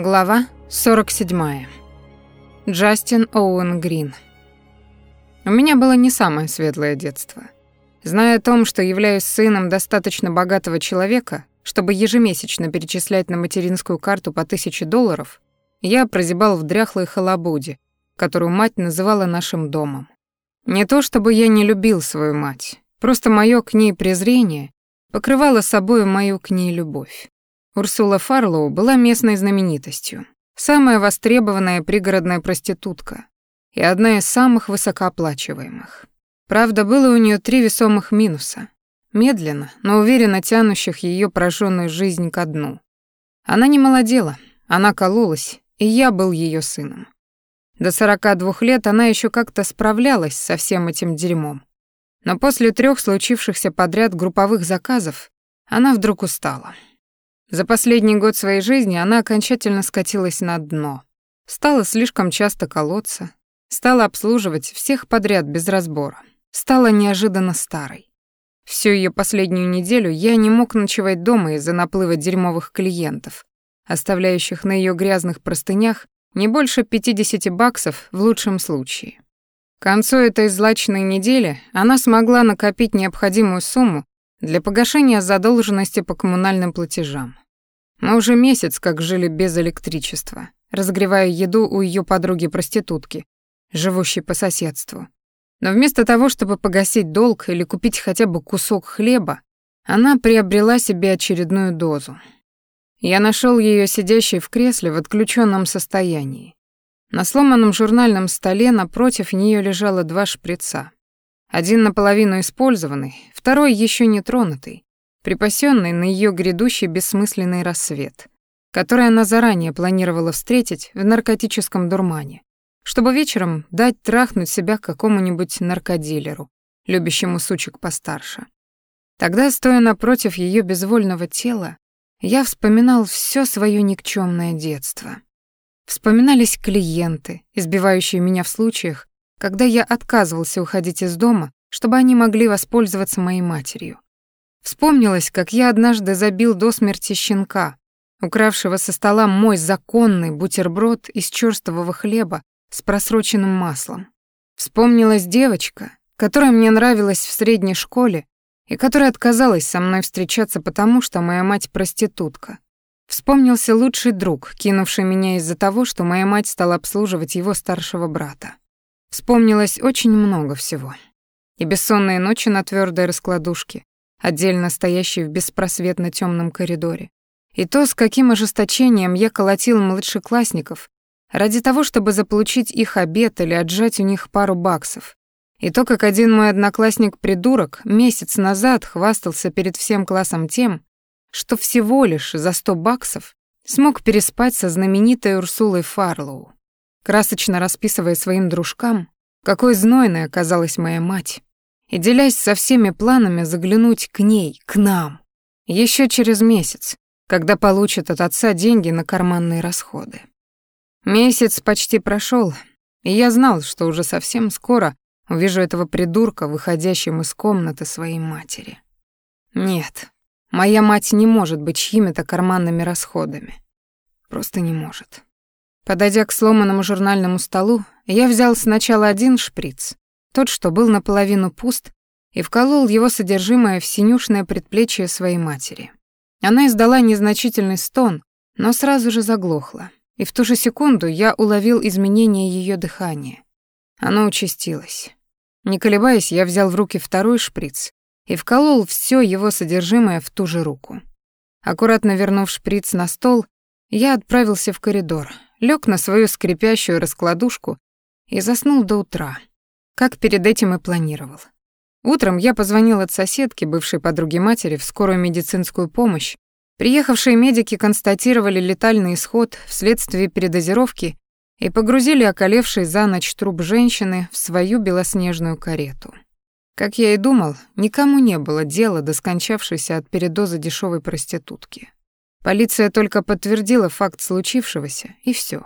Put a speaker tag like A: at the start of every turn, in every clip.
A: Глава 47. Джастин Оуэн Грин. У меня было не самое светлое детство. Зная о том, что являюсь сыном достаточно богатого человека, чтобы ежемесячно перечислять на материнскую карту по тысяче долларов, я прозябал в дряхлой халабуде, которую мать называла нашим домом. Не то чтобы я не любил свою мать, просто моё к ней презрение покрывало собой мою к ней любовь. Урсула Фарлоу была местной знаменитостью, самая востребованная пригородная проститутка и одна из самых высокооплачиваемых. Правда, было у нее три весомых минуса, медленно, но уверенно тянущих ее прожженную жизнь ко дну. Она не молодела, она кололась, и я был ее сыном. До 42 лет она еще как-то справлялась со всем этим дерьмом. Но после трех случившихся подряд групповых заказов она вдруг устала. За последний год своей жизни она окончательно скатилась на дно. Стала слишком часто колоться, стала обслуживать всех подряд без разбора, стала неожиданно старой. Всю ее последнюю неделю я не мог ночевать дома из-за наплыва дерьмовых клиентов, оставляющих на ее грязных простынях не больше 50 баксов в лучшем случае. К концу этой злачной недели она смогла накопить необходимую сумму для погашения задолженности по коммунальным платежам. Мы уже месяц как жили без электричества, разогревая еду у ее подруги-проститутки, живущей по соседству. Но вместо того, чтобы погасить долг или купить хотя бы кусок хлеба, она приобрела себе очередную дозу. Я нашел ее сидящей в кресле в отключенном состоянии. На сломанном журнальном столе напротив нее лежало два шприца. Один наполовину использованный, второй еще не тронутый, припасенный на ее грядущий бессмысленный рассвет, который она заранее планировала встретить в наркотическом дурмане, чтобы вечером дать трахнуть себя какому-нибудь наркодилеру, любящему сучек постарше. Тогда, стоя напротив ее безвольного тела, я вспоминал все свое никчемное детство. Вспоминались клиенты, избивающие меня в случаях, когда я отказывался уходить из дома, чтобы они могли воспользоваться моей матерью. Вспомнилось, как я однажды забил до смерти щенка, укравшего со стола мой законный бутерброд из черствого хлеба с просроченным маслом. Вспомнилась девочка, которая мне нравилась в средней школе и которая отказалась со мной встречаться потому, что моя мать проститутка. Вспомнился лучший друг, кинувший меня из-за того, что моя мать стала обслуживать его старшего брата. Вспомнилось очень много всего. И бессонные ночи на твердой раскладушке, отдельно стоящей в беспросветно темном коридоре. И то, с каким ожесточением я колотил младшеклассников ради того, чтобы заполучить их обед или отжать у них пару баксов. И то, как один мой одноклассник-придурок месяц назад хвастался перед всем классом тем, что всего лишь за сто баксов смог переспать со знаменитой Урсулой Фарлоу красочно расписывая своим дружкам, какой знойной оказалась моя мать, и делясь со всеми планами заглянуть к ней, к нам, еще через месяц, когда получит от отца деньги на карманные расходы. Месяц почти прошел, и я знал, что уже совсем скоро увижу этого придурка, выходящим из комнаты своей матери. Нет, моя мать не может быть чьими-то карманными расходами. Просто не может. Подойдя к сломанному журнальному столу, я взял сначала один шприц, тот, что был наполовину пуст, и вколол его содержимое в синюшное предплечье своей матери. Она издала незначительный стон, но сразу же заглохла, и в ту же секунду я уловил изменение ее дыхания. Оно участилось. Не колебаясь, я взял в руки второй шприц и вколол все его содержимое в ту же руку. Аккуратно вернув шприц на стол, я отправился в коридор, лег на свою скрипящую раскладушку и заснул до утра, как перед этим и планировал. Утром я позвонил от соседки, бывшей подруги матери, в скорую медицинскую помощь. Приехавшие медики констатировали летальный исход вследствие передозировки и погрузили околевший за ночь труп женщины в свою белоснежную карету. Как я и думал, никому не было дела до скончавшейся от передоза дешевой проститутки. Полиция только подтвердила факт случившегося, и все.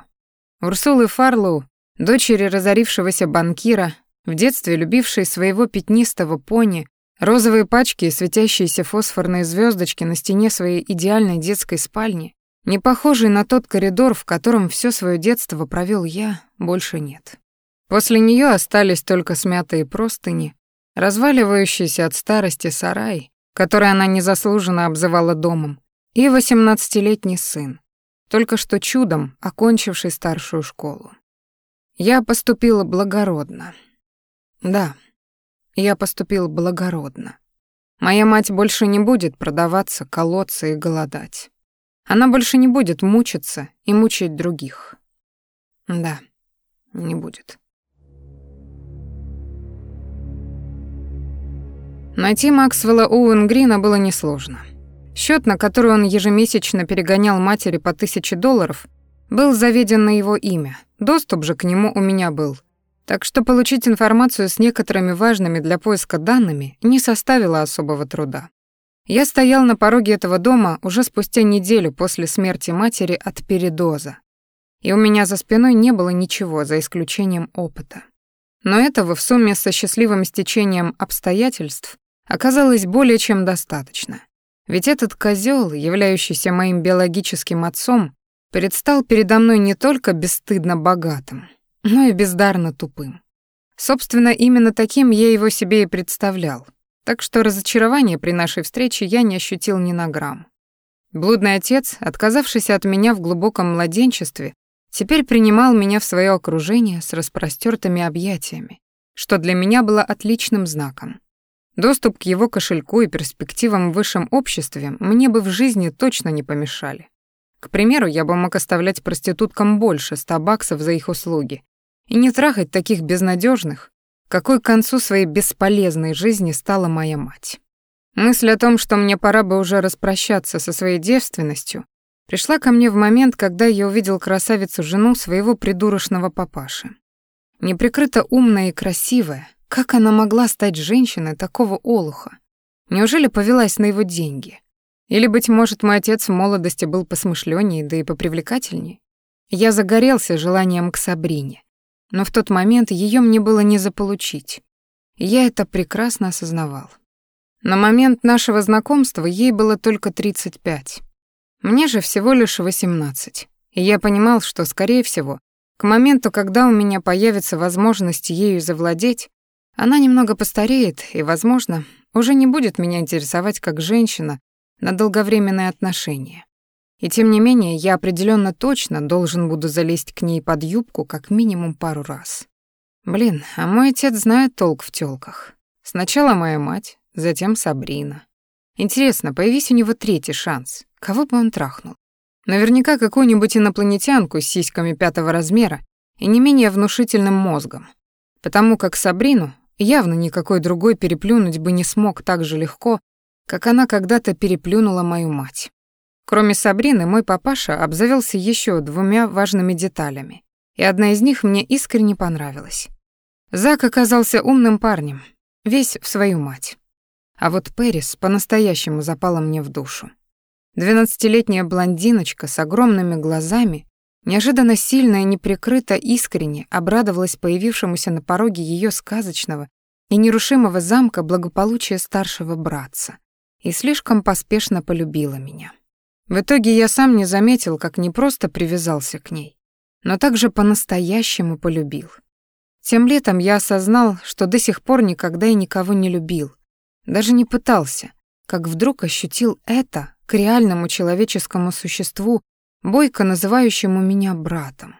A: Урсулы Фарлоу, дочери разорившегося банкира, в детстве любившей своего пятнистого пони, розовые пачки и светящиеся фосфорные звездочки на стене своей идеальной детской спальни, не похожий на тот коридор, в котором все свое детство провел я, больше нет. После нее остались только смятые простыни, разваливающийся от старости сарай, который она незаслуженно обзывала домом, и восемнадцатилетний сын, только что чудом окончивший старшую школу. Я поступила благородно. Да, я поступила благородно. Моя мать больше не будет продаваться, колоться и голодать. Она больше не будет мучиться и мучить других. Да, не будет. Найти Максвелла Оуэн было несложно. Счет, на который он ежемесячно перегонял матери по тысяче долларов, был заведен на его имя. Доступ же к нему у меня был. Так что получить информацию с некоторыми важными для поиска данными не составило особого труда. Я стоял на пороге этого дома уже спустя неделю после смерти матери от передоза. И у меня за спиной не было ничего, за исключением опыта. Но этого в сумме со счастливым стечением обстоятельств оказалось более чем достаточно. Ведь этот козел, являющийся моим биологическим отцом, предстал передо мной не только бесстыдно богатым, но и бездарно тупым. Собственно, именно таким я его себе и представлял, так что разочарования при нашей встрече я не ощутил ни на грамм. Блудный отец, отказавшийся от меня в глубоком младенчестве, теперь принимал меня в свое окружение с распростертыми объятиями, что для меня было отличным знаком. Доступ к его кошельку и перспективам в высшем обществе мне бы в жизни точно не помешали. К примеру, я бы мог оставлять проституткам больше ста баксов за их услуги и не трахать таких безнадежных, какой к концу своей бесполезной жизни стала моя мать. Мысль о том, что мне пора бы уже распрощаться со своей девственностью, пришла ко мне в момент, когда я увидел красавицу-жену своего придурочного папаши. Неприкрыто умная и красивая, как она могла стать женщиной такого олуха? Неужели повелась на его деньги? Или, быть может, мой отец в молодости был посмышленнее, да и попривлекательнее? Я загорелся желанием к Сабрине. Но в тот момент ее мне было не заполучить. Я это прекрасно осознавал. На момент нашего знакомства ей было только 35. Мне же всего лишь 18. И я понимал, что, скорее всего, к моменту, когда у меня появится возможность ею завладеть, она немного постареет и, возможно, уже не будет меня интересовать как женщина на долговременные отношения. И тем не менее, я определенно точно должен буду залезть к ней под юбку как минимум пару раз. Блин, а мой отец знает толк в тёлках. Сначала моя мать, затем Сабрина. Интересно, появись у него третий шанс, кого бы он трахнул? Наверняка какую-нибудь инопланетянку с сиськами пятого размера и не менее внушительным мозгом. Потому как Сабрину Явно никакой другой переплюнуть бы не смог так же легко, как она когда-то переплюнула мою мать. Кроме Сабрины, мой папаша обзавелся еще двумя важными деталями, и одна из них мне искренне понравилась. Зак оказался умным парнем, весь в свою мать. А вот Пэрис по-настоящему запала мне в душу. Двенадцатилетняя блондиночка с огромными глазами неожиданно сильно и неприкрыто искренне обрадовалась появившемуся на пороге ее сказочного и нерушимого замка благополучия старшего братца и слишком поспешно полюбила меня. В итоге я сам не заметил, как не просто привязался к ней, но также по-настоящему полюбил. Тем летом я осознал, что до сих пор никогда и никого не любил, даже не пытался, как вдруг ощутил это к реальному человеческому существу, бойко называющему меня братом.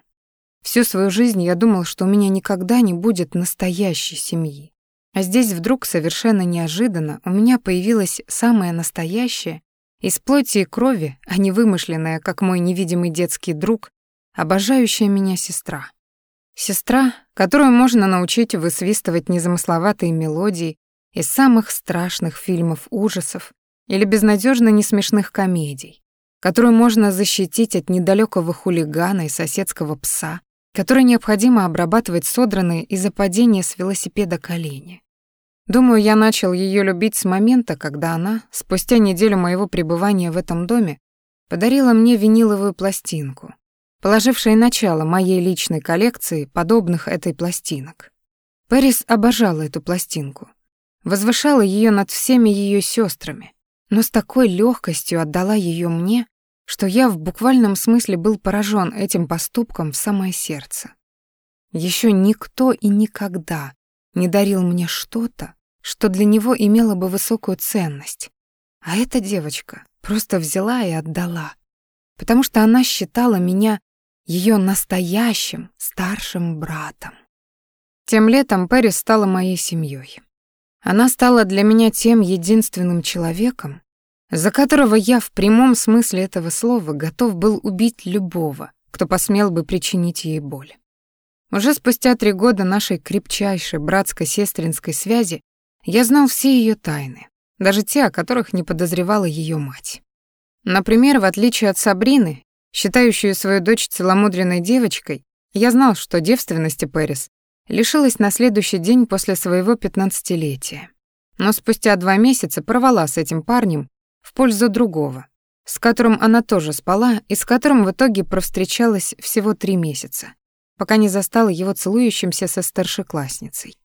A: Всю свою жизнь я думал, что у меня никогда не будет настоящей семьи. А здесь вдруг совершенно неожиданно у меня появилась самая настоящая, из плоти и крови, а не вымышленная, как мой невидимый детский друг, обожающая меня сестра. Сестра, которую можно научить высвистывать незамысловатые мелодии из самых страшных фильмов ужасов или безнадежно несмешных комедий, которую можно защитить от недалекого хулигана и соседского пса, который необходимо обрабатывать содранные из-за падения с велосипеда колени. Думаю, я начал ее любить с момента, когда она, спустя неделю моего пребывания в этом доме, подарила мне виниловую пластинку, положившая начало моей личной коллекции подобных этой пластинок. Пэрис обожала эту пластинку, возвышала ее над всеми ее сестрами, но с такой легкостью отдала ее мне, что я в буквальном смысле был поражен этим поступком в самое сердце. Еще никто и никогда не дарил мне что-то, что для него имело бы высокую ценность. А эта девочка просто взяла и отдала, потому что она считала меня ее настоящим старшим братом. Тем летом Пэрис стала моей семьей. Она стала для меня тем единственным человеком, за которого я в прямом смысле этого слова готов был убить любого, кто посмел бы причинить ей боль. Уже спустя три года нашей крепчайшей братско-сестринской связи я знал все ее тайны, даже те, о которых не подозревала ее мать. Например, в отличие от Сабрины, считающую свою дочь целомудренной девочкой, я знал, что девственности Пэрис лишилась на следующий день после своего пятнадцатилетия. Но спустя два месяца порвала с этим парнем в пользу другого, с которым она тоже спала и с которым в итоге провстречалась всего три месяца, пока не застала его целующимся со старшеклассницей.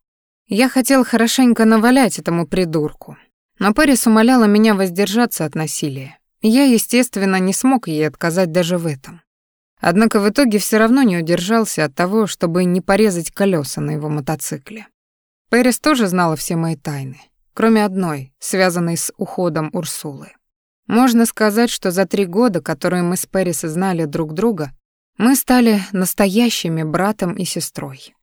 A: Я хотел хорошенько навалять этому придурку, но Пэрис умоляла меня воздержаться от насилия. Я, естественно, не смог ей отказать даже в этом. Однако в итоге все равно не удержался от того, чтобы не порезать колеса на его мотоцикле. Пэрис тоже знала все мои тайны, кроме одной, связанной с уходом Урсулы. Можно сказать, что за три года, которые мы с Пэрис знали друг друга, мы стали настоящими братом и сестрой.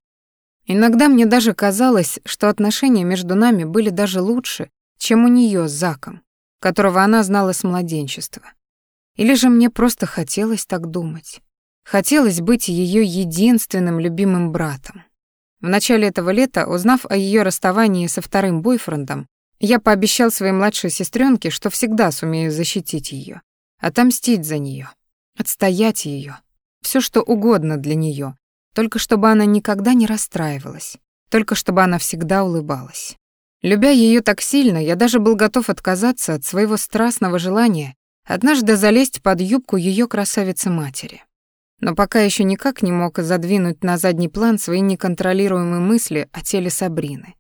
A: Иногда мне даже казалось, что отношения между нами были даже лучше, чем у нее с Заком, которого она знала с младенчества. Или же мне просто хотелось так думать. Хотелось быть ее единственным любимым братом. В начале этого лета, узнав о ее расставании со вторым бойфрендом, я пообещал своей младшей сестренке, что всегда сумею защитить ее, отомстить за нее, отстоять ее, все что угодно для нее, только чтобы она никогда не расстраивалась, только чтобы она всегда улыбалась. Любя ее так сильно, я даже был готов отказаться от своего страстного желания однажды залезть под юбку ее красавицы-матери. Но пока еще никак не мог задвинуть на задний план свои неконтролируемые мысли о теле Сабрины.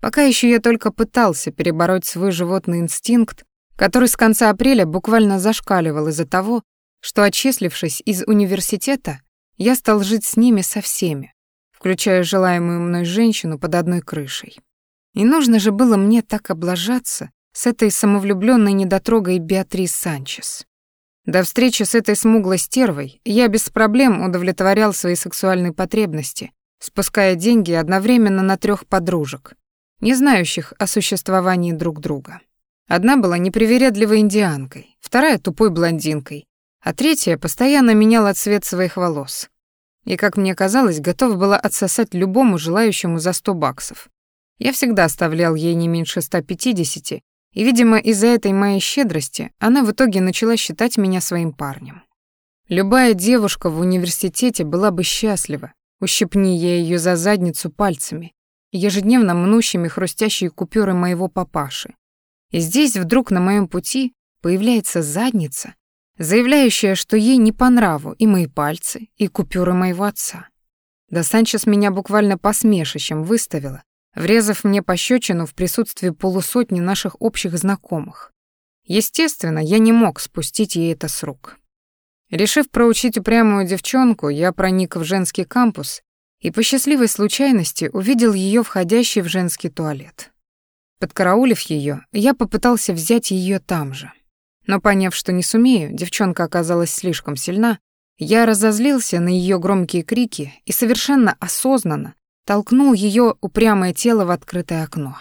A: Пока еще я только пытался перебороть свой животный инстинкт, который с конца апреля буквально зашкаливал из-за того, что, отчислившись из университета, я стал жить с ними со всеми, включая желаемую мной женщину под одной крышей. И нужно же было мне так облажаться с этой самовлюбленной недотрогой Беатрис Санчес. До встречи с этой смуглой стервой я без проблем удовлетворял свои сексуальные потребности, спуская деньги одновременно на трех подружек, не знающих о существовании друг друга. Одна была непривередливой индианкой, вторая — тупой блондинкой, а третья постоянно меняла цвет своих волос. И, как мне казалось, готова была отсосать любому желающему за сто баксов. Я всегда оставлял ей не меньше 150, и, видимо, из-за этой моей щедрости она в итоге начала считать меня своим парнем. Любая девушка в университете была бы счастлива, ущипни я ее за задницу пальцами, ежедневно мнущими хрустящие купюры моего папаши. И здесь вдруг на моем пути появляется задница, заявляющая, что ей не по нраву и мои пальцы, и купюры моего отца. Да Санчес меня буквально посмешищем выставила, врезав мне пощечину в присутствии полусотни наших общих знакомых. Естественно, я не мог спустить ей это с рук. Решив проучить упрямую девчонку, я проник в женский кампус и по счастливой случайности увидел ее входящей в женский туалет. Подкараулив ее, я попытался взять ее там же. Но поняв, что не сумею, девчонка оказалась слишком сильна, я разозлился на ее громкие крики и совершенно осознанно толкнул ее упрямое тело в открытое окно.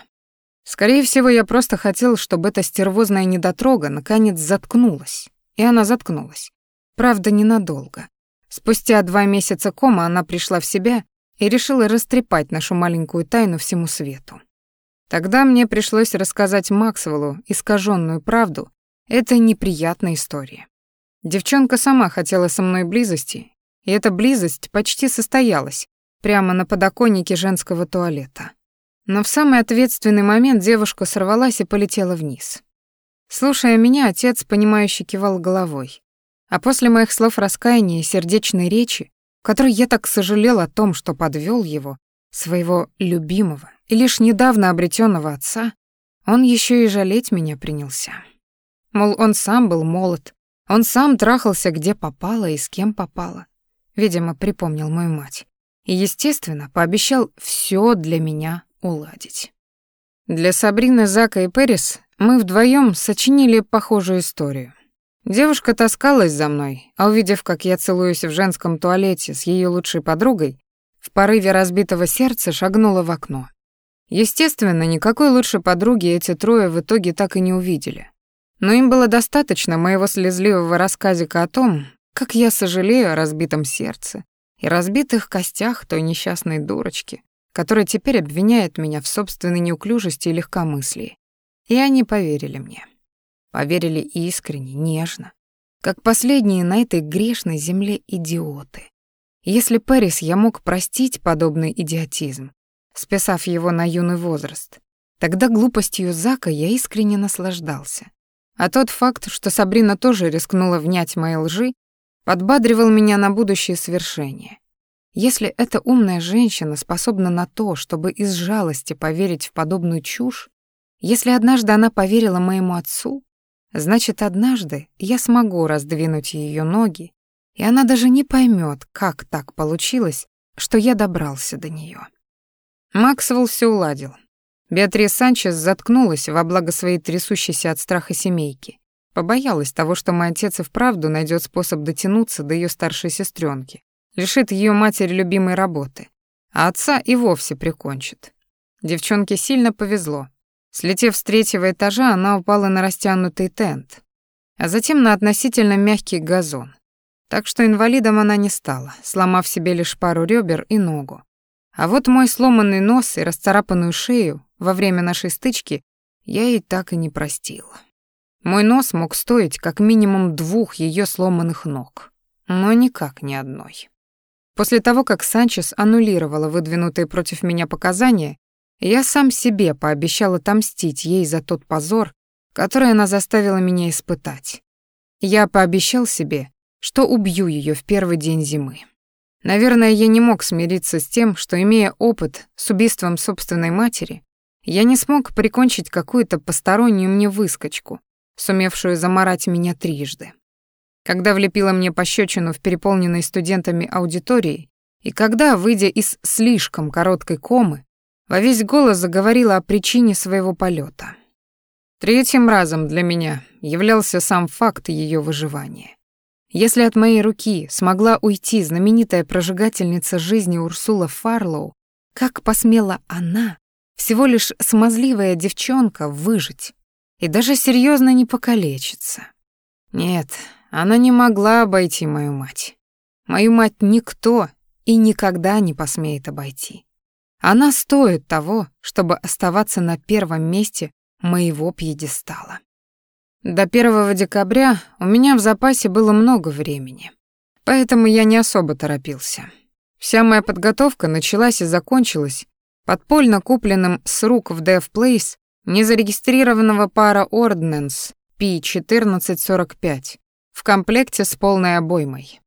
A: Скорее всего, я просто хотел, чтобы эта стервозная недотрога наконец заткнулась. И она заткнулась. Правда, ненадолго. Спустя два месяца кома она пришла в себя и решила растрепать нашу маленькую тайну всему свету. Тогда мне пришлось рассказать Максвеллу искаженную правду этой неприятной истории. Девчонка сама хотела со мной близости, и эта близость почти состоялась, прямо на подоконнике женского туалета. Но в самый ответственный момент девушка сорвалась и полетела вниз. Слушая меня, отец, понимающе кивал головой. А после моих слов раскаяния и сердечной речи, в которой я так сожалел о том, что подвел его, своего любимого и лишь недавно обретенного отца, он еще и жалеть меня принялся. Мол, он сам был молод, Он сам трахался где попало и с кем попало. Видимо, припомнил мою мать. И, естественно, пообещал все для меня уладить. Для Сабрины, Зака и Перис мы вдвоем сочинили похожую историю. Девушка таскалась за мной, а увидев, как я целуюсь в женском туалете с ее лучшей подругой, в порыве разбитого сердца шагнула в окно. Естественно, никакой лучшей подруги эти трое в итоге так и не увидели. Но им было достаточно моего слезливого рассказика о том, как я сожалею о разбитом сердце и разбитых костях той несчастной дурочки, которая теперь обвиняет меня в собственной неуклюжести и легкомыслии. И они поверили мне. Поверили искренне, нежно, как последние на этой грешной земле идиоты. Если Пэрис я мог простить подобный идиотизм, списав его на юный возраст, тогда глупостью Зака я искренне наслаждался. А тот факт, что Сабрина тоже рискнула внять мои лжи, подбадривал меня на будущее свершение. Если эта умная женщина способна на то, чтобы из жалости поверить в подобную чушь, если однажды она поверила моему отцу, значит, однажды я смогу раздвинуть ее ноги, и она даже не поймет, как так получилось, что я добрался до нее. Максвелл все уладил. Беатрис Санчес заткнулась во благо своей трясущейся от страха семейки. Побоялась того, что мой отец и вправду найдет способ дотянуться до ее старшей сестренки, лишит ее матери любимой работы, а отца и вовсе прикончит. Девчонке сильно повезло. Слетев с третьего этажа, она упала на растянутый тент, а затем на относительно мягкий газон. Так что инвалидом она не стала, сломав себе лишь пару ребер и ногу. А вот мой сломанный нос и расцарапанную шею во время нашей стычки я ей так и не простила. Мой нос мог стоить как минимум двух ее сломанных ног, но никак не одной. После того, как Санчес аннулировала выдвинутые против меня показания, я сам себе пообещал отомстить ей за тот позор, который она заставила меня испытать. Я пообещал себе, что убью ее в первый день зимы. Наверное, я не мог смириться с тем, что, имея опыт с убийством собственной матери, я не смог прикончить какую-то постороннюю мне выскочку, сумевшую заморать меня трижды. Когда влепила мне пощечину в переполненной студентами аудитории, и когда, выйдя из слишком короткой комы, во весь голос заговорила о причине своего полета. Третьим разом для меня являлся сам факт ее выживания. Если от моей руки смогла уйти знаменитая прожигательница жизни Урсула Фарлоу, как посмела она, всего лишь смазливая девчонка, выжить и даже серьезно не покалечиться? Нет, она не могла обойти мою мать. Мою мать никто и никогда не посмеет обойти. Она стоит того, чтобы оставаться на первом месте моего пьедестала. До 1 декабря у меня в запасе было много времени, поэтому я не особо торопился. Вся моя подготовка началась и закончилась подпольно купленным с рук в Dev Place незарегистрированного пара Ordnance P1445 в комплекте с полной обоймой.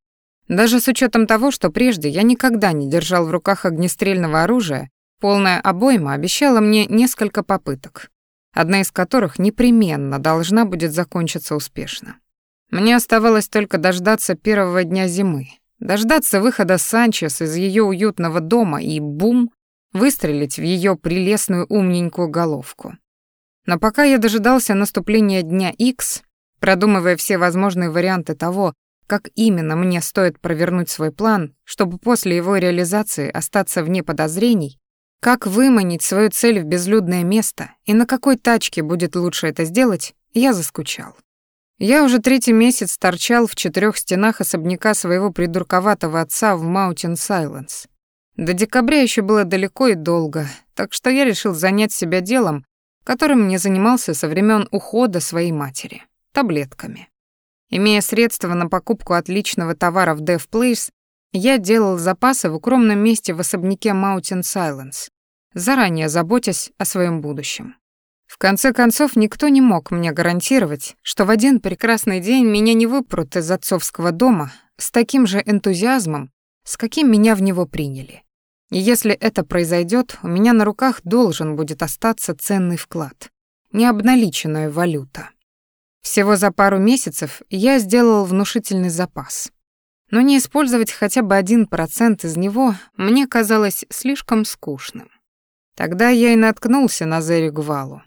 A: Даже с учетом того, что прежде я никогда не держал в руках огнестрельного оружия, полная обойма обещала мне несколько попыток одна из которых непременно должна будет закончиться успешно. Мне оставалось только дождаться первого дня зимы, дождаться выхода Санчес из ее уютного дома и бум, выстрелить в ее прелестную умненькую головку. Но пока я дожидался наступления дня X, продумывая все возможные варианты того, как именно мне стоит провернуть свой план, чтобы после его реализации остаться вне подозрений, как выманить свою цель в безлюдное место и на какой тачке будет лучше это сделать, я заскучал. Я уже третий месяц торчал в четырех стенах особняка своего придурковатого отца в Маунтин Сайленс. До декабря еще было далеко и долго, так что я решил занять себя делом, которым не занимался со времен ухода своей матери — таблетками. Имея средства на покупку отличного товара в Dev Place, я делал запасы в укромном месте в особняке Mountain Silence, заранее заботясь о своем будущем. В конце концов, никто не мог мне гарантировать, что в один прекрасный день меня не выпрут из отцовского дома с таким же энтузиазмом, с каким меня в него приняли. И если это произойдет, у меня на руках должен будет остаться ценный вклад, необналиченная валюта. Всего за пару месяцев я сделал внушительный запас. Но не использовать хотя бы один процент из него мне казалось слишком скучным. Тогда я и наткнулся на Зери Гвалу.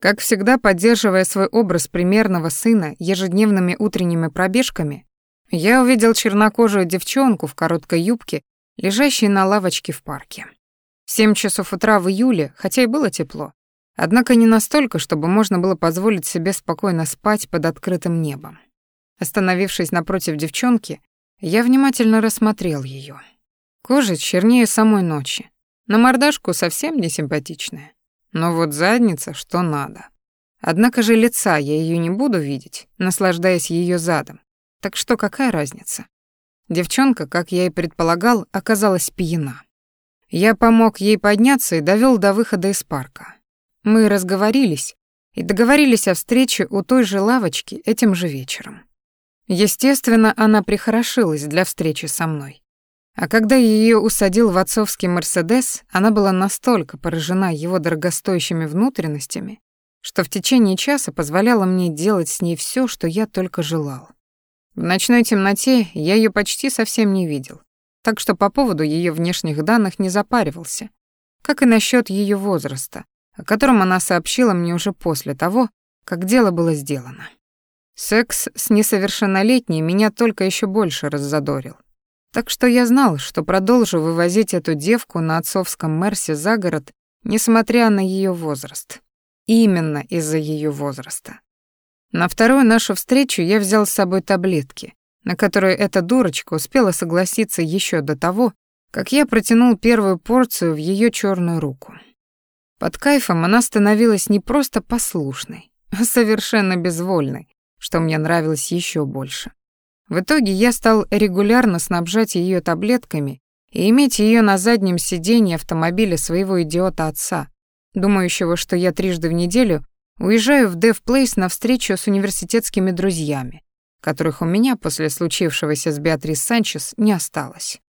A: Как всегда, поддерживая свой образ примерного сына ежедневными утренними пробежками, я увидел чернокожую девчонку в короткой юбке, лежащей на лавочке в парке. В семь часов утра в июле, хотя и было тепло, однако не настолько, чтобы можно было позволить себе спокойно спать под открытым небом. Остановившись напротив девчонки, я внимательно рассмотрел ее. Кожа чернее самой ночи, на мордашку совсем не симпатичная. Но вот задница, что надо. Однако же лица я ее не буду видеть, наслаждаясь ее задом. Так что какая разница? Девчонка, как я и предполагал, оказалась пьяна. Я помог ей подняться и довел до выхода из парка. Мы разговорились и договорились о встрече у той же лавочки этим же вечером. Естественно, она прихорошилась для встречи со мной. А когда ее усадил в отцовский «Мерседес», она была настолько поражена его дорогостоящими внутренностями, что в течение часа позволяла мне делать с ней все, что я только желал. В ночной темноте я ее почти совсем не видел, так что по поводу ее внешних данных не запаривался, как и насчет ее возраста, о котором она сообщила мне уже после того, как дело было сделано. Секс с несовершеннолетней меня только еще больше раззадорил. Так что я знал, что продолжу вывозить эту девку на отцовском Мерсе за город, несмотря на ее возраст. Именно из-за ее возраста. На вторую нашу встречу я взял с собой таблетки, на которые эта дурочка успела согласиться еще до того, как я протянул первую порцию в ее черную руку. Под кайфом она становилась не просто послушной, а совершенно безвольной, что мне нравилось еще больше. В итоге я стал регулярно снабжать ее таблетками и иметь ее на заднем сиденье автомобиля своего идиота отца, думающего, что я трижды в неделю Уезжаю в Дев Плейс на встречу с университетскими друзьями, которых у меня после случившегося с Беатрис Санчес не осталось.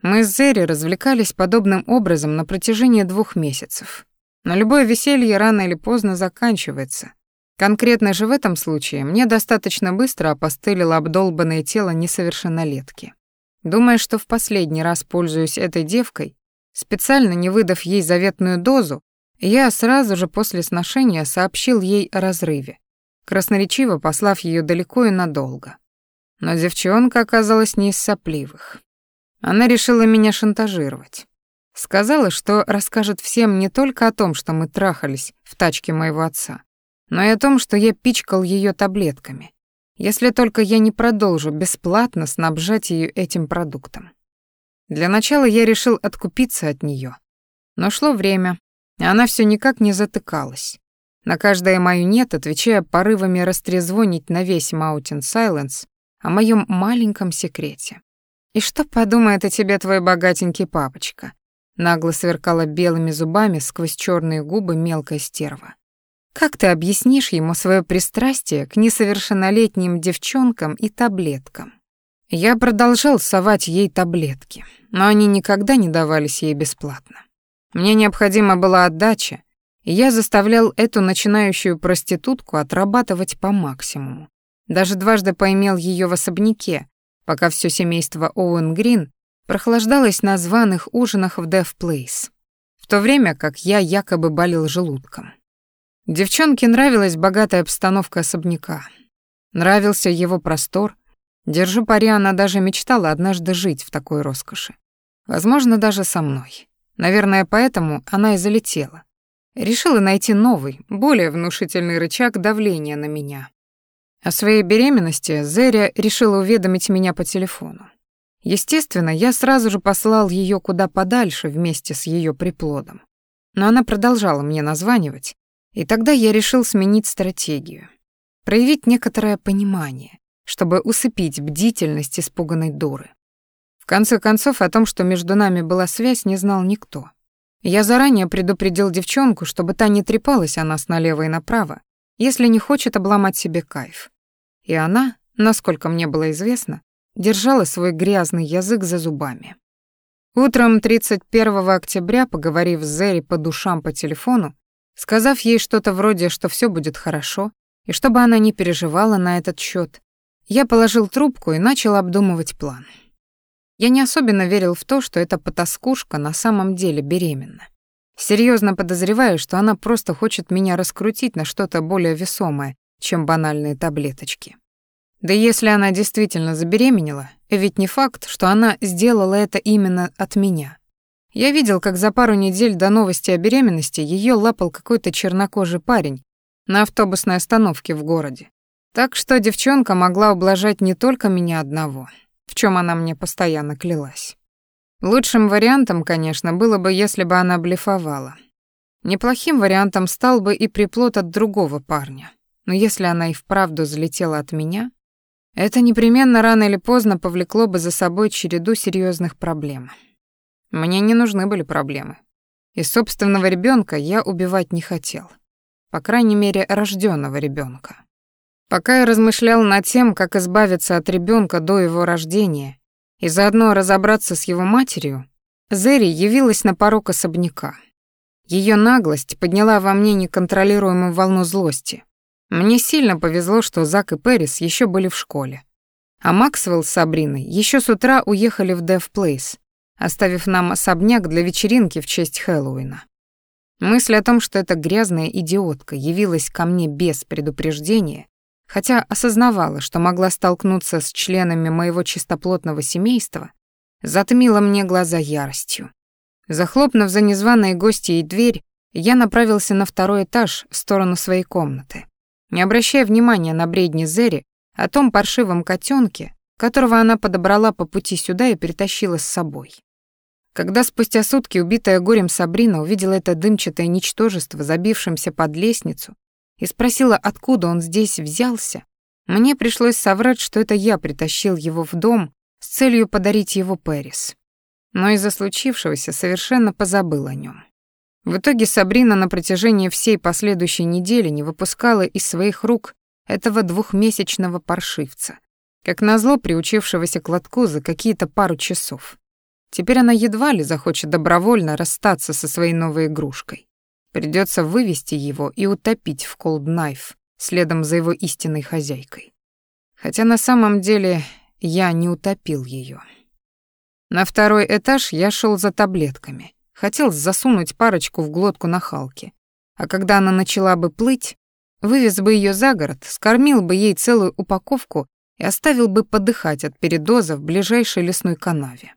A: Мы с Зерри развлекались подобным образом на протяжении двух месяцев. Но любое веселье рано или поздно заканчивается. Конкретно же в этом случае мне достаточно быстро опостылило обдолбанное тело несовершеннолетки. Думая, что в последний раз пользуюсь этой девкой, специально не выдав ей заветную дозу, я сразу же после сношения сообщил ей о разрыве, красноречиво послав ее далеко и надолго. Но девчонка оказалась не из сопливых. Она решила меня шантажировать. Сказала, что расскажет всем не только о том, что мы трахались в тачке моего отца, но и о том, что я пичкал ее таблетками, если только я не продолжу бесплатно снабжать ее этим продуктом. Для начала я решил откупиться от нее, но шло время, она все никак не затыкалась. На каждое мою «нет», отвечая порывами растрезвонить на весь Маутин Сайленс о моем маленьком секрете. «И что подумает о тебе твой богатенький папочка?» Нагло сверкала белыми зубами сквозь черные губы мелкая стерва. «Как ты объяснишь ему свое пристрастие к несовершеннолетним девчонкам и таблеткам?» Я продолжал совать ей таблетки, но они никогда не давались ей бесплатно. Мне необходима была отдача, и я заставлял эту начинающую проститутку отрабатывать по максимуму. Даже дважды поимел ее в особняке, пока все семейство Оуэн Грин прохлаждалось на званых ужинах в Дев Плейс, в то время как я якобы болел желудком. Девчонке нравилась богатая обстановка особняка. Нравился его простор. Держу пари, она даже мечтала однажды жить в такой роскоши. Возможно, даже со мной. Наверное, поэтому она и залетела. Решила найти новый, более внушительный рычаг давления на меня. О своей беременности Зеря решила уведомить меня по телефону. Естественно, я сразу же послал ее куда подальше вместе с ее приплодом. Но она продолжала мне названивать, и тогда я решил сменить стратегию. Проявить некоторое понимание, чтобы усыпить бдительность испуганной дуры конце концов, о том, что между нами была связь, не знал никто. Я заранее предупредил девчонку, чтобы та не трепалась о нас налево и направо, если не хочет обломать себе кайф. И она, насколько мне было известно, держала свой грязный язык за зубами. Утром 31 октября, поговорив с Зери по душам по телефону, сказав ей что-то вроде, что все будет хорошо, И чтобы она не переживала на этот счет, я положил трубку и начал обдумывать план. Я не особенно верил в то, что эта потаскушка на самом деле беременна. Серьезно подозреваю, что она просто хочет меня раскрутить на что-то более весомое, чем банальные таблеточки. Да если она действительно забеременела, ведь не факт, что она сделала это именно от меня. Я видел, как за пару недель до новости о беременности ее лапал какой-то чернокожий парень на автобусной остановке в городе. Так что девчонка могла ублажать не только меня одного, в чем она мне постоянно клялась. Лучшим вариантом, конечно, было бы, если бы она блефовала. Неплохим вариантом стал бы и приплод от другого парня. Но если она и вправду залетела от меня, это непременно рано или поздно повлекло бы за собой череду серьезных проблем. Мне не нужны были проблемы. И собственного ребенка я убивать не хотел. По крайней мере, рожденного ребенка. Пока я размышлял над тем, как избавиться от ребенка до его рождения и заодно разобраться с его матерью, Зери явилась на порог особняка. Ее наглость подняла во мне неконтролируемую волну злости. Мне сильно повезло, что Зак и Пэрис еще были в школе. А Максвелл с Сабриной еще с утра уехали в Дев Плейс, оставив нам особняк для вечеринки в честь Хэллоуина. Мысль о том, что эта грязная идиотка явилась ко мне без предупреждения, хотя осознавала, что могла столкнуться с членами моего чистоплотного семейства, затмила мне глаза яростью. Захлопнув за незваной гостьей дверь, я направился на второй этаж в сторону своей комнаты. Не обращая внимания на бредни Зери о том паршивом котенке, которого она подобрала по пути сюда и перетащила с собой. Когда спустя сутки убитая горем Сабрина увидела это дымчатое ничтожество, забившимся под лестницу, и спросила, откуда он здесь взялся, мне пришлось соврать, что это я притащил его в дом с целью подарить его Пэрис. Но из-за случившегося совершенно позабыл о нем. В итоге Сабрина на протяжении всей последующей недели не выпускала из своих рук этого двухмесячного паршивца, как назло приучившегося к лотку за какие-то пару часов. Теперь она едва ли захочет добровольно расстаться со своей новой игрушкой. Придется вывести его и утопить в Cold Knife, следом за его истинной хозяйкой. Хотя на самом деле я не утопил ее. На второй этаж я шел за таблетками. Хотел засунуть парочку в глотку на халке. А когда она начала бы плыть, вывез бы ее за город, скормил бы ей целую упаковку и оставил бы подыхать от передоза в ближайшей лесной канаве.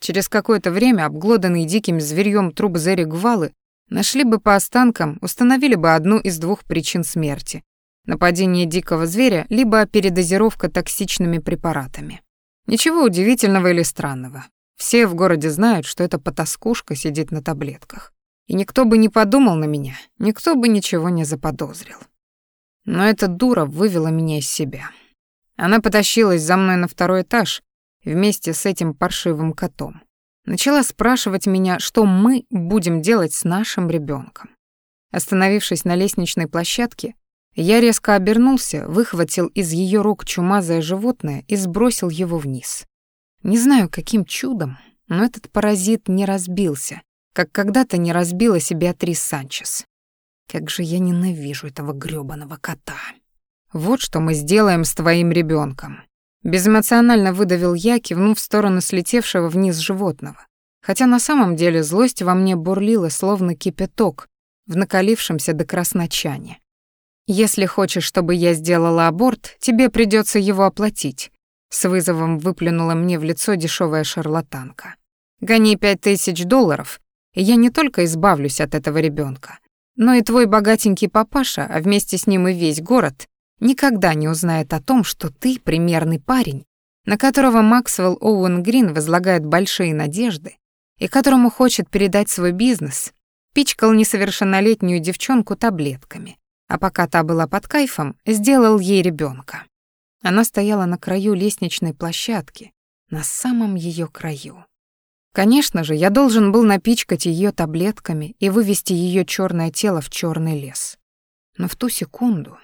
A: Через какое-то время обглоданные диким зверьем труп Зери Гвалы нашли бы по останкам, установили бы одну из двух причин смерти — нападение дикого зверя, либо передозировка токсичными препаратами. Ничего удивительного или странного. Все в городе знают, что эта потаскушка сидит на таблетках. И никто бы не подумал на меня, никто бы ничего не заподозрил. Но эта дура вывела меня из себя. Она потащилась за мной на второй этаж, вместе с этим паршивым котом. Начала спрашивать меня, что мы будем делать с нашим ребенком. Остановившись на лестничной площадке, я резко обернулся, выхватил из ее рук чумазое животное и сбросил его вниз. Не знаю, каким чудом, но этот паразит не разбился, как когда-то не разбилась и Беатрис Санчес. Как же я ненавижу этого грёбаного кота. Вот что мы сделаем с твоим ребенком. Безэмоционально выдавил я, кивнув в сторону слетевшего вниз животного. Хотя на самом деле злость во мне бурлила, словно кипяток в накалившемся до красночане. «Если хочешь, чтобы я сделала аборт, тебе придется его оплатить», с вызовом выплюнула мне в лицо дешевая шарлатанка. «Гони пять тысяч долларов, и я не только избавлюсь от этого ребенка, но и твой богатенький папаша, а вместе с ним и весь город, никогда не узнает о том, что ты примерный парень, на которого Максвелл Оуэн Грин возлагает большие надежды и которому хочет передать свой бизнес, пичкал несовершеннолетнюю девчонку таблетками, а пока та была под кайфом, сделал ей ребенка. Она стояла на краю лестничной площадки, на самом ее краю. Конечно же, я должен был напичкать ее таблетками и вывести ее черное тело в черный лес. Но в ту секунду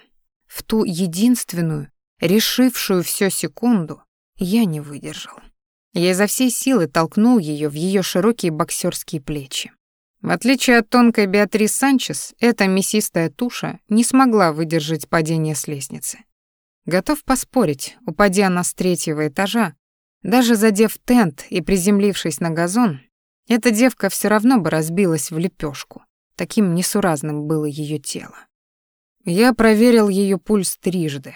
A: в ту единственную, решившую все секунду, я не выдержал. Я изо всей силы толкнул ее в ее широкие боксерские плечи. В отличие от тонкой Беатрис Санчес, эта мясистая туша не смогла выдержать падение с лестницы. Готов поспорить, упади она с третьего этажа, даже задев тент и приземлившись на газон, эта девка все равно бы разбилась в лепешку. Таким несуразным было ее тело. Я проверил ее пульс трижды.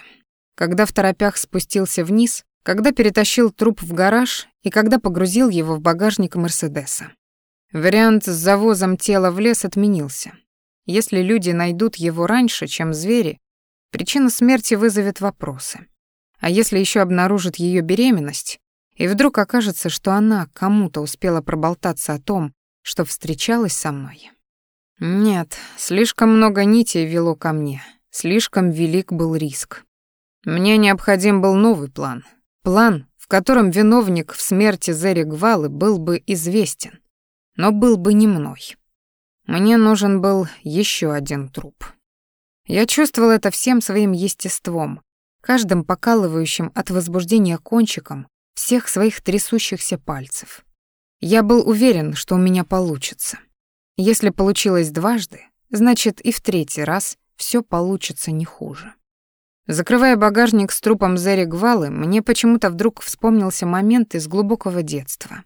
A: Когда в торопях спустился вниз, когда перетащил труп в гараж и когда погрузил его в багажник Мерседеса. Вариант с завозом тела в лес отменился. Если люди найдут его раньше, чем звери, причина смерти вызовет вопросы. А если еще обнаружат ее беременность, и вдруг окажется, что она кому-то успела проболтаться о том, что встречалась со мной. Нет, слишком много нитей вело ко мне, слишком велик был риск. Мне необходим был новый план. План, в котором виновник в смерти Зери Гвалы был бы известен, но был бы не мной. Мне нужен был еще один труп. Я чувствовал это всем своим естеством, каждым покалывающим от возбуждения кончиком всех своих трясущихся пальцев. Я был уверен, что у меня получится. Если получилось дважды, значит и в третий раз все получится не хуже. Закрывая багажник с трупом Зери Гвалы, мне почему-то вдруг вспомнился момент из глубокого детства.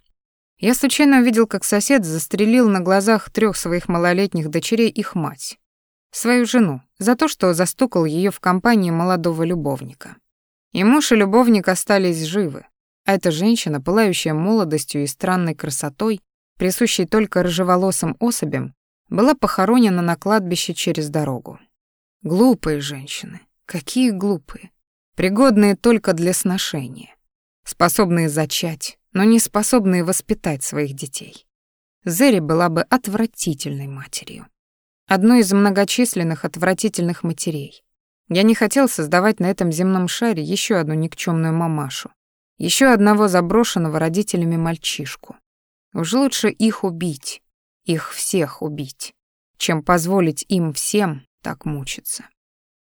A: Я случайно увидел, как сосед застрелил на глазах трех своих малолетних дочерей их мать, свою жену, за то, что застукал ее в компании молодого любовника. И муж и любовник остались живы, а эта женщина, пылающая молодостью и странной красотой, присущей только рыжеволосым особям, была похоронена на кладбище через дорогу. Глупые женщины, какие глупые, пригодные только для сношения, способные зачать, но не способные воспитать своих детей. Зери была бы отвратительной матерью. Одной из многочисленных отвратительных матерей. Я не хотел создавать на этом земном шаре еще одну никчемную мамашу, еще одного заброшенного родителями мальчишку. Уж лучше их убить, их всех убить, чем позволить им всем так мучиться.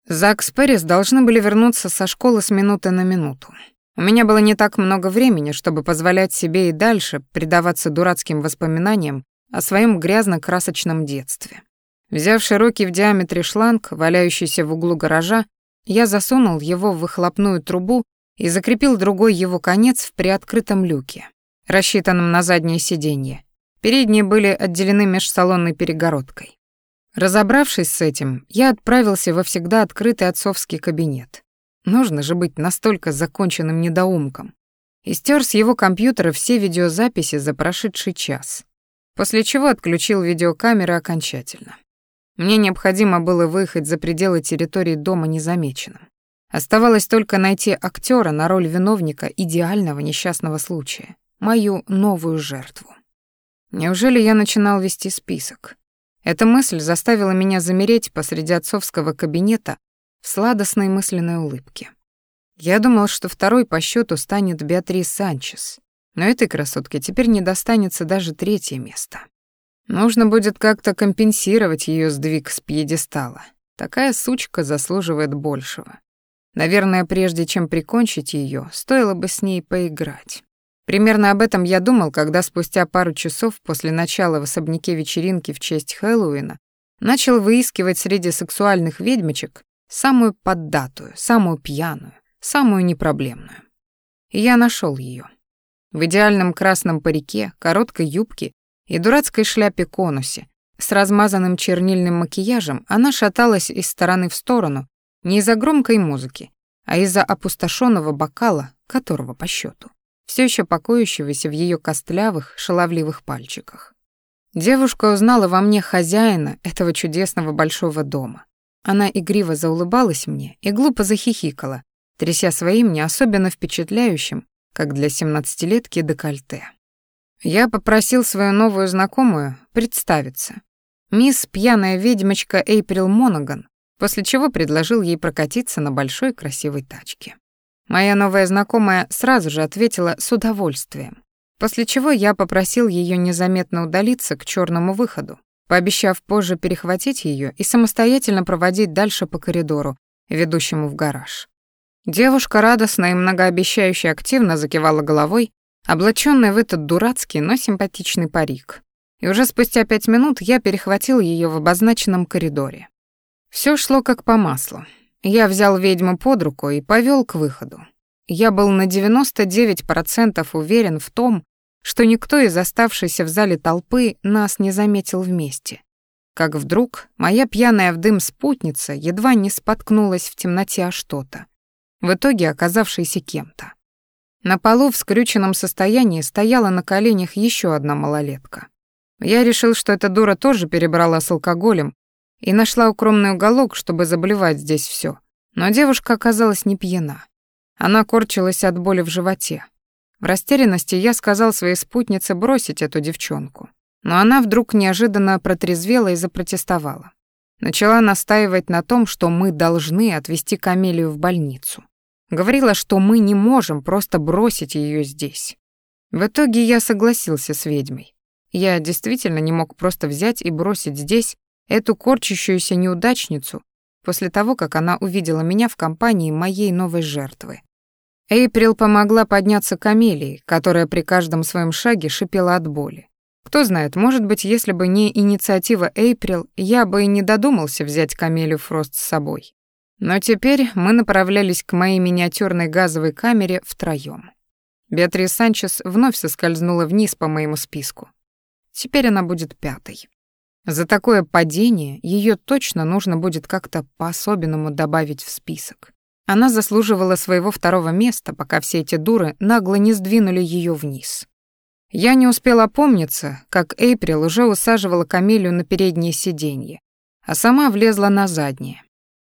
A: Зак с Перрис должны были вернуться со школы с минуты на минуту. У меня было не так много времени, чтобы позволять себе и дальше предаваться дурацким воспоминаниям о своем грязно-красочном детстве. Взяв широкий в диаметре шланг, валяющийся в углу гаража, я засунул его в выхлопную трубу и закрепил другой его конец в приоткрытом люке, рассчитанном на заднее сиденье. Передние были отделены межсалонной перегородкой. Разобравшись с этим, я отправился во всегда открытый отцовский кабинет. Нужно же быть настолько законченным недоумком. И стер с его компьютера все видеозаписи за прошедший час. После чего отключил видеокамеры окончательно. Мне необходимо было выехать за пределы территории дома незамеченным. Оставалось только найти актера на роль виновника идеального несчастного случая, мою новую жертву. Неужели я начинал вести список? Эта мысль заставила меня замереть посреди отцовского кабинета в сладостной мысленной улыбке. Я думал, что второй по счету станет Беатрис Санчес, но этой красотке теперь не достанется даже третье место. Нужно будет как-то компенсировать ее сдвиг с пьедестала. Такая сучка заслуживает большего. Наверное, прежде чем прикончить ее, стоило бы с ней поиграть. Примерно об этом я думал, когда спустя пару часов после начала в особняке вечеринки в честь Хэллоуина начал выискивать среди сексуальных ведьмочек Самую поддатую, самую пьяную, самую непроблемную. И я нашел ее. В идеальном красном парике, короткой юбке и дурацкой шляпе-конусе, с размазанным чернильным макияжем, она шаталась из стороны в сторону не из-за громкой музыки, а из-за опустошенного бокала, которого по счету, все еще покоящегося в ее костлявых, шаловливых пальчиках. Девушка узнала во мне хозяина этого чудесного большого дома, она игриво заулыбалась мне и глупо захихикала, тряся своим не особенно впечатляющим, как для семнадцатилетки, декольте. Я попросил свою новую знакомую представиться. Мисс пьяная ведьмочка Эйприл Монаган, после чего предложил ей прокатиться на большой красивой тачке. Моя новая знакомая сразу же ответила с удовольствием, после чего я попросил ее незаметно удалиться к черному выходу, пообещав позже перехватить ее и самостоятельно проводить дальше по коридору, ведущему в гараж. Девушка радостно и многообещающе активно закивала головой, облачённая в этот дурацкий, но симпатичный парик. и уже спустя пять минут я перехватил ее в обозначенном коридоре. Все шло как по маслу. Я взял ведьму под руку и повел к выходу. Я был на 99% уверен в том, что никто из оставшейся в зале толпы нас не заметил вместе. Как вдруг моя пьяная в дым спутница едва не споткнулась в темноте о что-то, в итоге оказавшейся кем-то. На полу в скрюченном состоянии стояла на коленях еще одна малолетка. Я решил, что эта дура тоже перебрала с алкоголем и нашла укромный уголок, чтобы заблевать здесь все. Но девушка оказалась не пьяна. Она корчилась от боли в животе. В растерянности я сказал своей спутнице бросить эту девчонку. Но она вдруг неожиданно протрезвела и запротестовала. Начала настаивать на том, что мы должны отвезти Камелию в больницу. Говорила, что мы не можем просто бросить ее здесь. В итоге я согласился с ведьмой. Я действительно не мог просто взять и бросить здесь эту корчащуюся неудачницу после того, как она увидела меня в компании моей новой жертвы. Эйприл помогла подняться Камелии, которая при каждом своем шаге шипела от боли. Кто знает, может быть, если бы не инициатива Эйприл, я бы и не додумался взять Камелию Фрост с собой. Но теперь мы направлялись к моей миниатюрной газовой камере втроём. Беатрис Санчес вновь соскользнула вниз по моему списку. Теперь она будет пятой. За такое падение её точно нужно будет как-то по-особенному добавить в список. Она заслуживала своего второго места, пока все эти дуры нагло не сдвинули её вниз. Я не успела опомниться, как Эйприл уже усаживала Камелию на переднее сиденье, а сама влезла на заднее.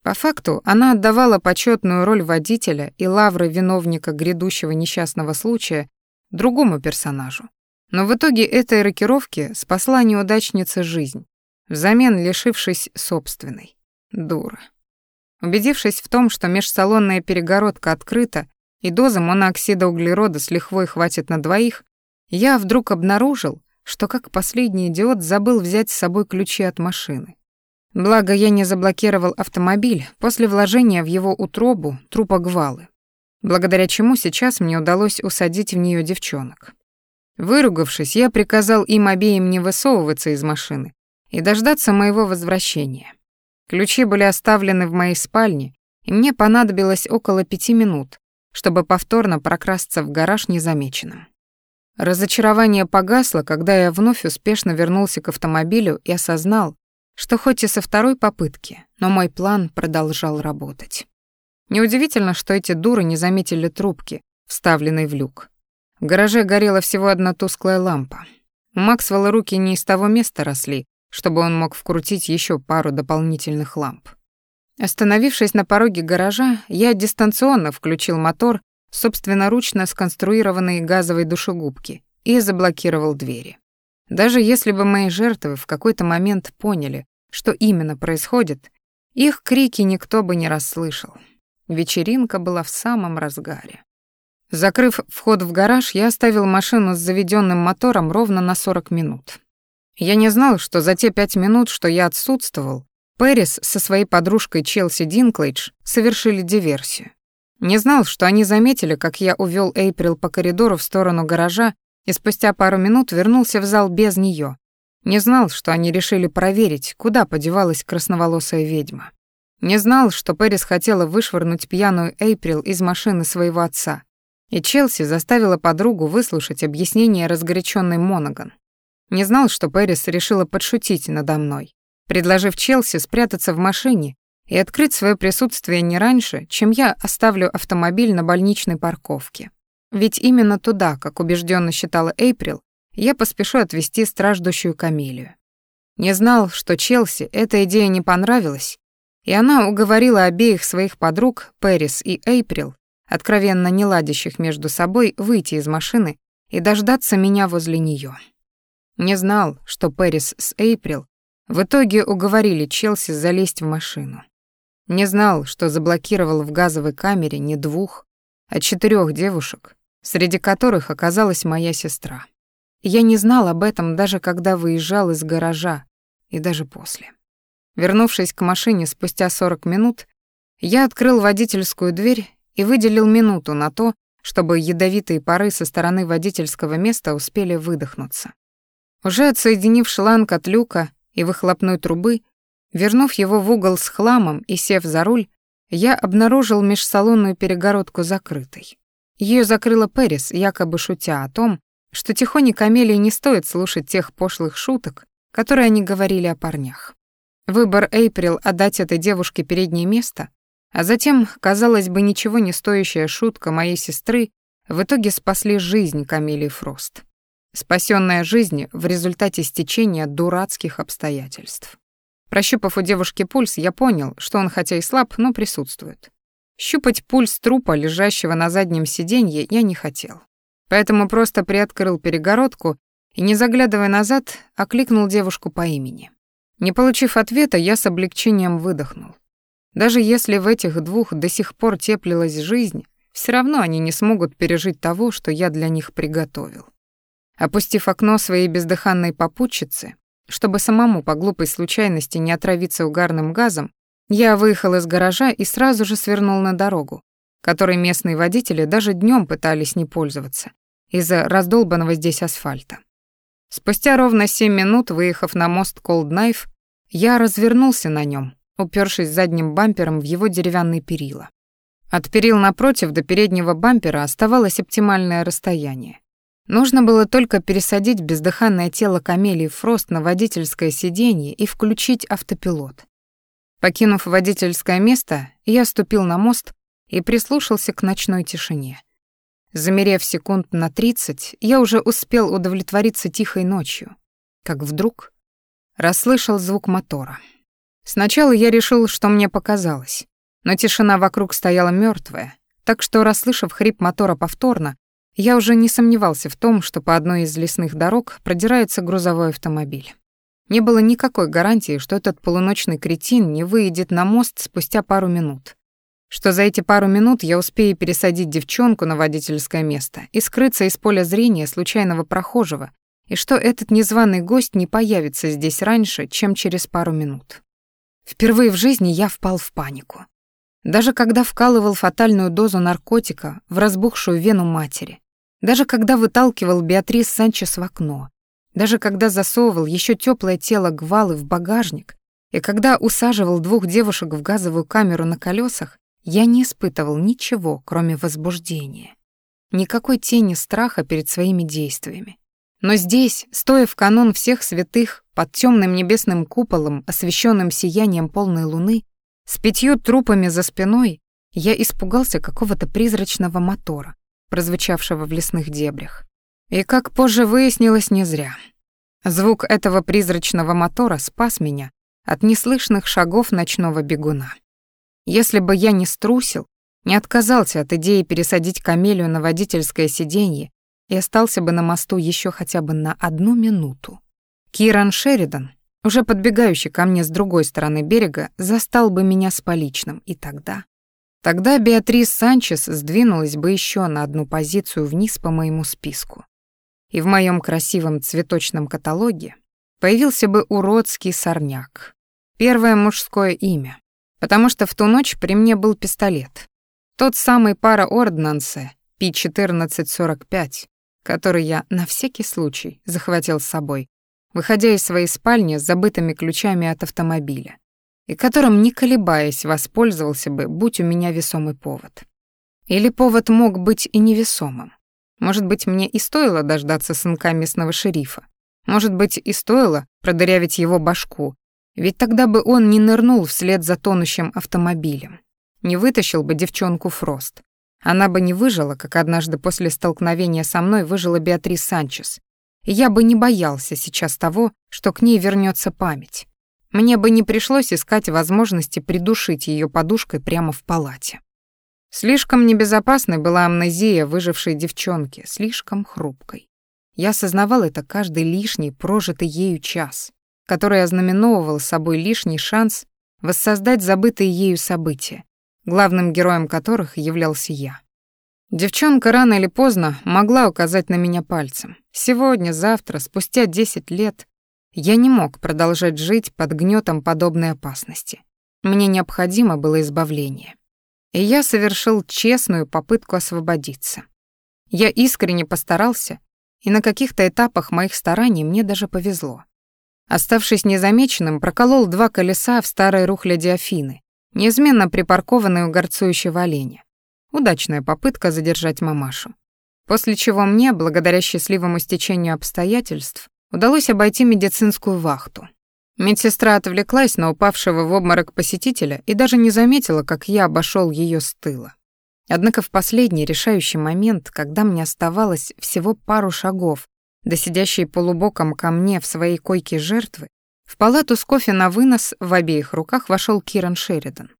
A: По факту она отдавала почетную роль водителя и лавры виновника грядущего несчастного случая другому персонажу. Но в итоге этой рокировки спасла неудачница жизнь, взамен лишившись собственной. Дура. Убедившись в том, что межсалонная перегородка открыта и доза моноксида углерода с лихвой хватит на двоих, я вдруг обнаружил, что как последний идиот забыл взять с собой ключи от машины. Благо, я не заблокировал автомобиль после вложения в его утробу трупа Гвалы, благодаря чему сейчас мне удалось усадить в нее девчонок. Выругавшись, я приказал им обеим не высовываться из машины и дождаться моего возвращения. Ключи были оставлены в моей спальне, и мне понадобилось около пяти минут, чтобы повторно прокрасться в гараж незамеченным. Разочарование погасло, когда я вновь успешно вернулся к автомобилю и осознал, что хоть и со второй попытки, но мой план продолжал работать. Неудивительно, что эти дуры не заметили трубки, вставленной в люк. В гараже горела всего одна тусклая лампа. У Максвелла руки не из того места росли, чтобы он мог вкрутить еще пару дополнительных ламп. Остановившись на пороге гаража, я дистанционно включил мотор собственноручно сконструированной газовой душегубки и заблокировал двери. Даже если бы мои жертвы в какой-то момент поняли, что именно происходит, их крики никто бы не расслышал. Вечеринка была в самом разгаре. Закрыв вход в гараж, я оставил машину с заведенным мотором ровно на 40 минут. Я не знал, что за те пять минут, что я отсутствовал, Пэрис со своей подружкой Челси Динклейдж совершили диверсию. Не знал, что они заметили, как я увел Эйприл по коридору в сторону гаража и спустя пару минут вернулся в зал без нее. Не знал, что они решили проверить, куда подевалась красноволосая ведьма. Не знал, что Пэрис хотела вышвырнуть пьяную Эйприл из машины своего отца. И Челси заставила подругу выслушать объяснение разгоряченной Монаган. Не знал, что Пэрис решила подшутить надо мной, предложив Челси спрятаться в машине и открыть свое присутствие не раньше, чем я оставлю автомобиль на больничной парковке. Ведь именно туда, как убежденно считала Эйприл, я поспешу отвезти страждущую Камилию. Не знал, что Челси эта идея не понравилась, и она уговорила обеих своих подруг, Пэрис и Эйприл, откровенно не ладящих между собой, выйти из машины и дождаться меня возле нее. Не знал, что Пэрис с Эйприл в итоге уговорили Челси залезть в машину. Не знал, что заблокировал в газовой камере не двух, а четырех девушек, среди которых оказалась моя сестра. Я не знал об этом даже когда выезжал из гаража, и даже после. Вернувшись к машине спустя 40 минут, я открыл водительскую дверь и выделил минуту на то, чтобы ядовитые пары со стороны водительского места успели выдохнуться. Уже отсоединив шланг от люка и выхлопной трубы, вернув его в угол с хламом и сев за руль, я обнаружил межсалонную перегородку закрытой. Ее закрыла Пэрис, якобы шутя о том, что тихоне Камелии не стоит слушать тех пошлых шуток, которые они говорили о парнях. Выбор Эйприл отдать этой девушке переднее место, а затем, казалось бы, ничего не стоящая шутка моей сестры в итоге спасли жизнь Камелии Фрост. Спасенная жизнь в результате стечения дурацких обстоятельств. Прощупав у девушки пульс, я понял, что он хотя и слаб, но присутствует. Щупать пульс трупа, лежащего на заднем сиденье, я не хотел. Поэтому просто приоткрыл перегородку и, не заглядывая назад, окликнул девушку по имени. Не получив ответа, я с облегчением выдохнул. Даже если в этих двух до сих пор теплилась жизнь, все равно они не смогут пережить того, что я для них приготовил. Опустив окно своей бездыханной попутчицы, чтобы самому по глупой случайности не отравиться угарным газом, я выехал из гаража и сразу же свернул на дорогу, которой местные водители даже днем пытались не пользоваться из-за раздолбанного здесь асфальта. Спустя ровно семь минут, выехав на мост Knife, я развернулся на нем, упершись задним бампером в его деревянные перила. От перил напротив до переднего бампера оставалось оптимальное расстояние. Нужно было только пересадить бездыханное тело Камелии Фрост на водительское сиденье и включить автопилот. Покинув водительское место, я ступил на мост и прислушался к ночной тишине. Замерев секунд на тридцать, я уже успел удовлетвориться тихой ночью, как вдруг расслышал звук мотора. Сначала я решил, что мне показалось, но тишина вокруг стояла мертвая, так что, расслышав хрип мотора повторно, я уже не сомневался в том, что по одной из лесных дорог продирается грузовой автомобиль. Не было никакой гарантии, что этот полуночный кретин не выйдет на мост спустя пару минут что за эти пару минут я успею пересадить девчонку на водительское место и скрыться из поля зрения случайного прохожего, и что этот незваный гость не появится здесь раньше, чем через пару минут. Впервые в жизни я впал в панику. Даже когда вкалывал фатальную дозу наркотика в разбухшую вену матери, даже когда выталкивал Беатрис Санчес в окно, даже когда засовывал еще теплое тело Гвалы в багажник и когда усаживал двух девушек в газовую камеру на колесах, я не испытывал ничего, кроме возбуждения. Никакой тени страха перед своими действиями. Но здесь, стоя в канун всех святых, под темным небесным куполом, освещенным сиянием полной луны, с пятью трупами за спиной, я испугался какого-то призрачного мотора, прозвучавшего в лесных дебрях. И как позже выяснилось, не зря. Звук этого призрачного мотора спас меня от неслышных шагов ночного бегуна. Если бы я не струсил, не отказался от идеи пересадить камелию на водительское сиденье и остался бы на мосту еще хотя бы на одну минуту. Киран Шеридан, уже подбегающий ко мне с другой стороны берега, застал бы меня с поличным, и тогда... Тогда Беатрис Санчес сдвинулась бы еще на одну позицию вниз по моему списку. И в моем красивом цветочном каталоге появился бы уродский сорняк. Первое мужское имя, потому что в ту ночь при мне был пистолет. Тот самый пара Орднансе P1445, который я на всякий случай захватил с собой, выходя из своей спальни с забытыми ключами от автомобиля, и которым, не колебаясь, воспользовался бы, будь у меня весомый повод. Или повод мог быть и невесомым. Может быть, мне и стоило дождаться сынка местного шерифа. Может быть, и стоило продырявить его башку, ведь тогда бы он не нырнул вслед за тонущим автомобилем, не вытащил бы девчонку Фрост. Она бы не выжила, как однажды после столкновения со мной выжила Беатрис Санчес. Я бы не боялся сейчас того, что к ней вернется память. Мне бы не пришлось искать возможности придушить ее подушкой прямо в палате. Слишком небезопасной была амнезия выжившей девчонки, слишком хрупкой. Я осознавал это каждый лишний прожитый ею час который ознаменовывал собой лишний шанс воссоздать забытые ею события, главным героем которых являлся я. Девчонка рано или поздно могла указать на меня пальцем. Сегодня, завтра, спустя 10 лет я не мог продолжать жить под гнетом подобной опасности. Мне необходимо было избавление. И я совершил честную попытку освободиться. Я искренне постарался и на каких-то этапах моих стараний мне даже повезло. Оставшись незамеченным, проколол два колеса в старой рухляде Афины, неизменно припаркованной у горцующего оленя. Удачная попытка задержать мамашу. После чего мне, благодаря счастливому стечению обстоятельств, удалось обойти медицинскую вахту. Медсестра отвлеклась на упавшего в обморок посетителя и даже не заметила, как я обошел ее с тыла. Однако в последний решающий момент, когда мне оставалось всего пару шагов до сидящей полубоком ко мне в своей койке жертвы, в палату с кофе на вынос в обеих руках вошел Киран Шеридан,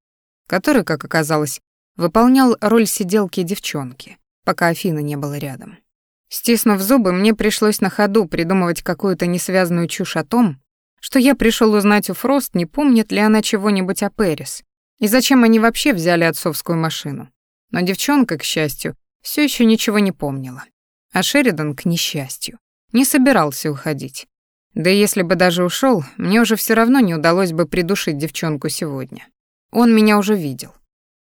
A: который, как оказалось, выполнял роль сиделки девчонки, пока Афины не было рядом. Стиснув зубы, мне пришлось на ходу придумывать какую-то несвязную чушь о том, что я пришел узнать у Фрост, не помнит ли она чего-нибудь о Пэрис, и зачем они вообще взяли отцовскую машину. Но девчонка, к счастью, все еще ничего не помнила. А Шеридан, к несчастью, не собирался уходить. Да и если бы даже ушел, мне уже все равно не удалось бы придушить девчонку сегодня. Он меня уже видел.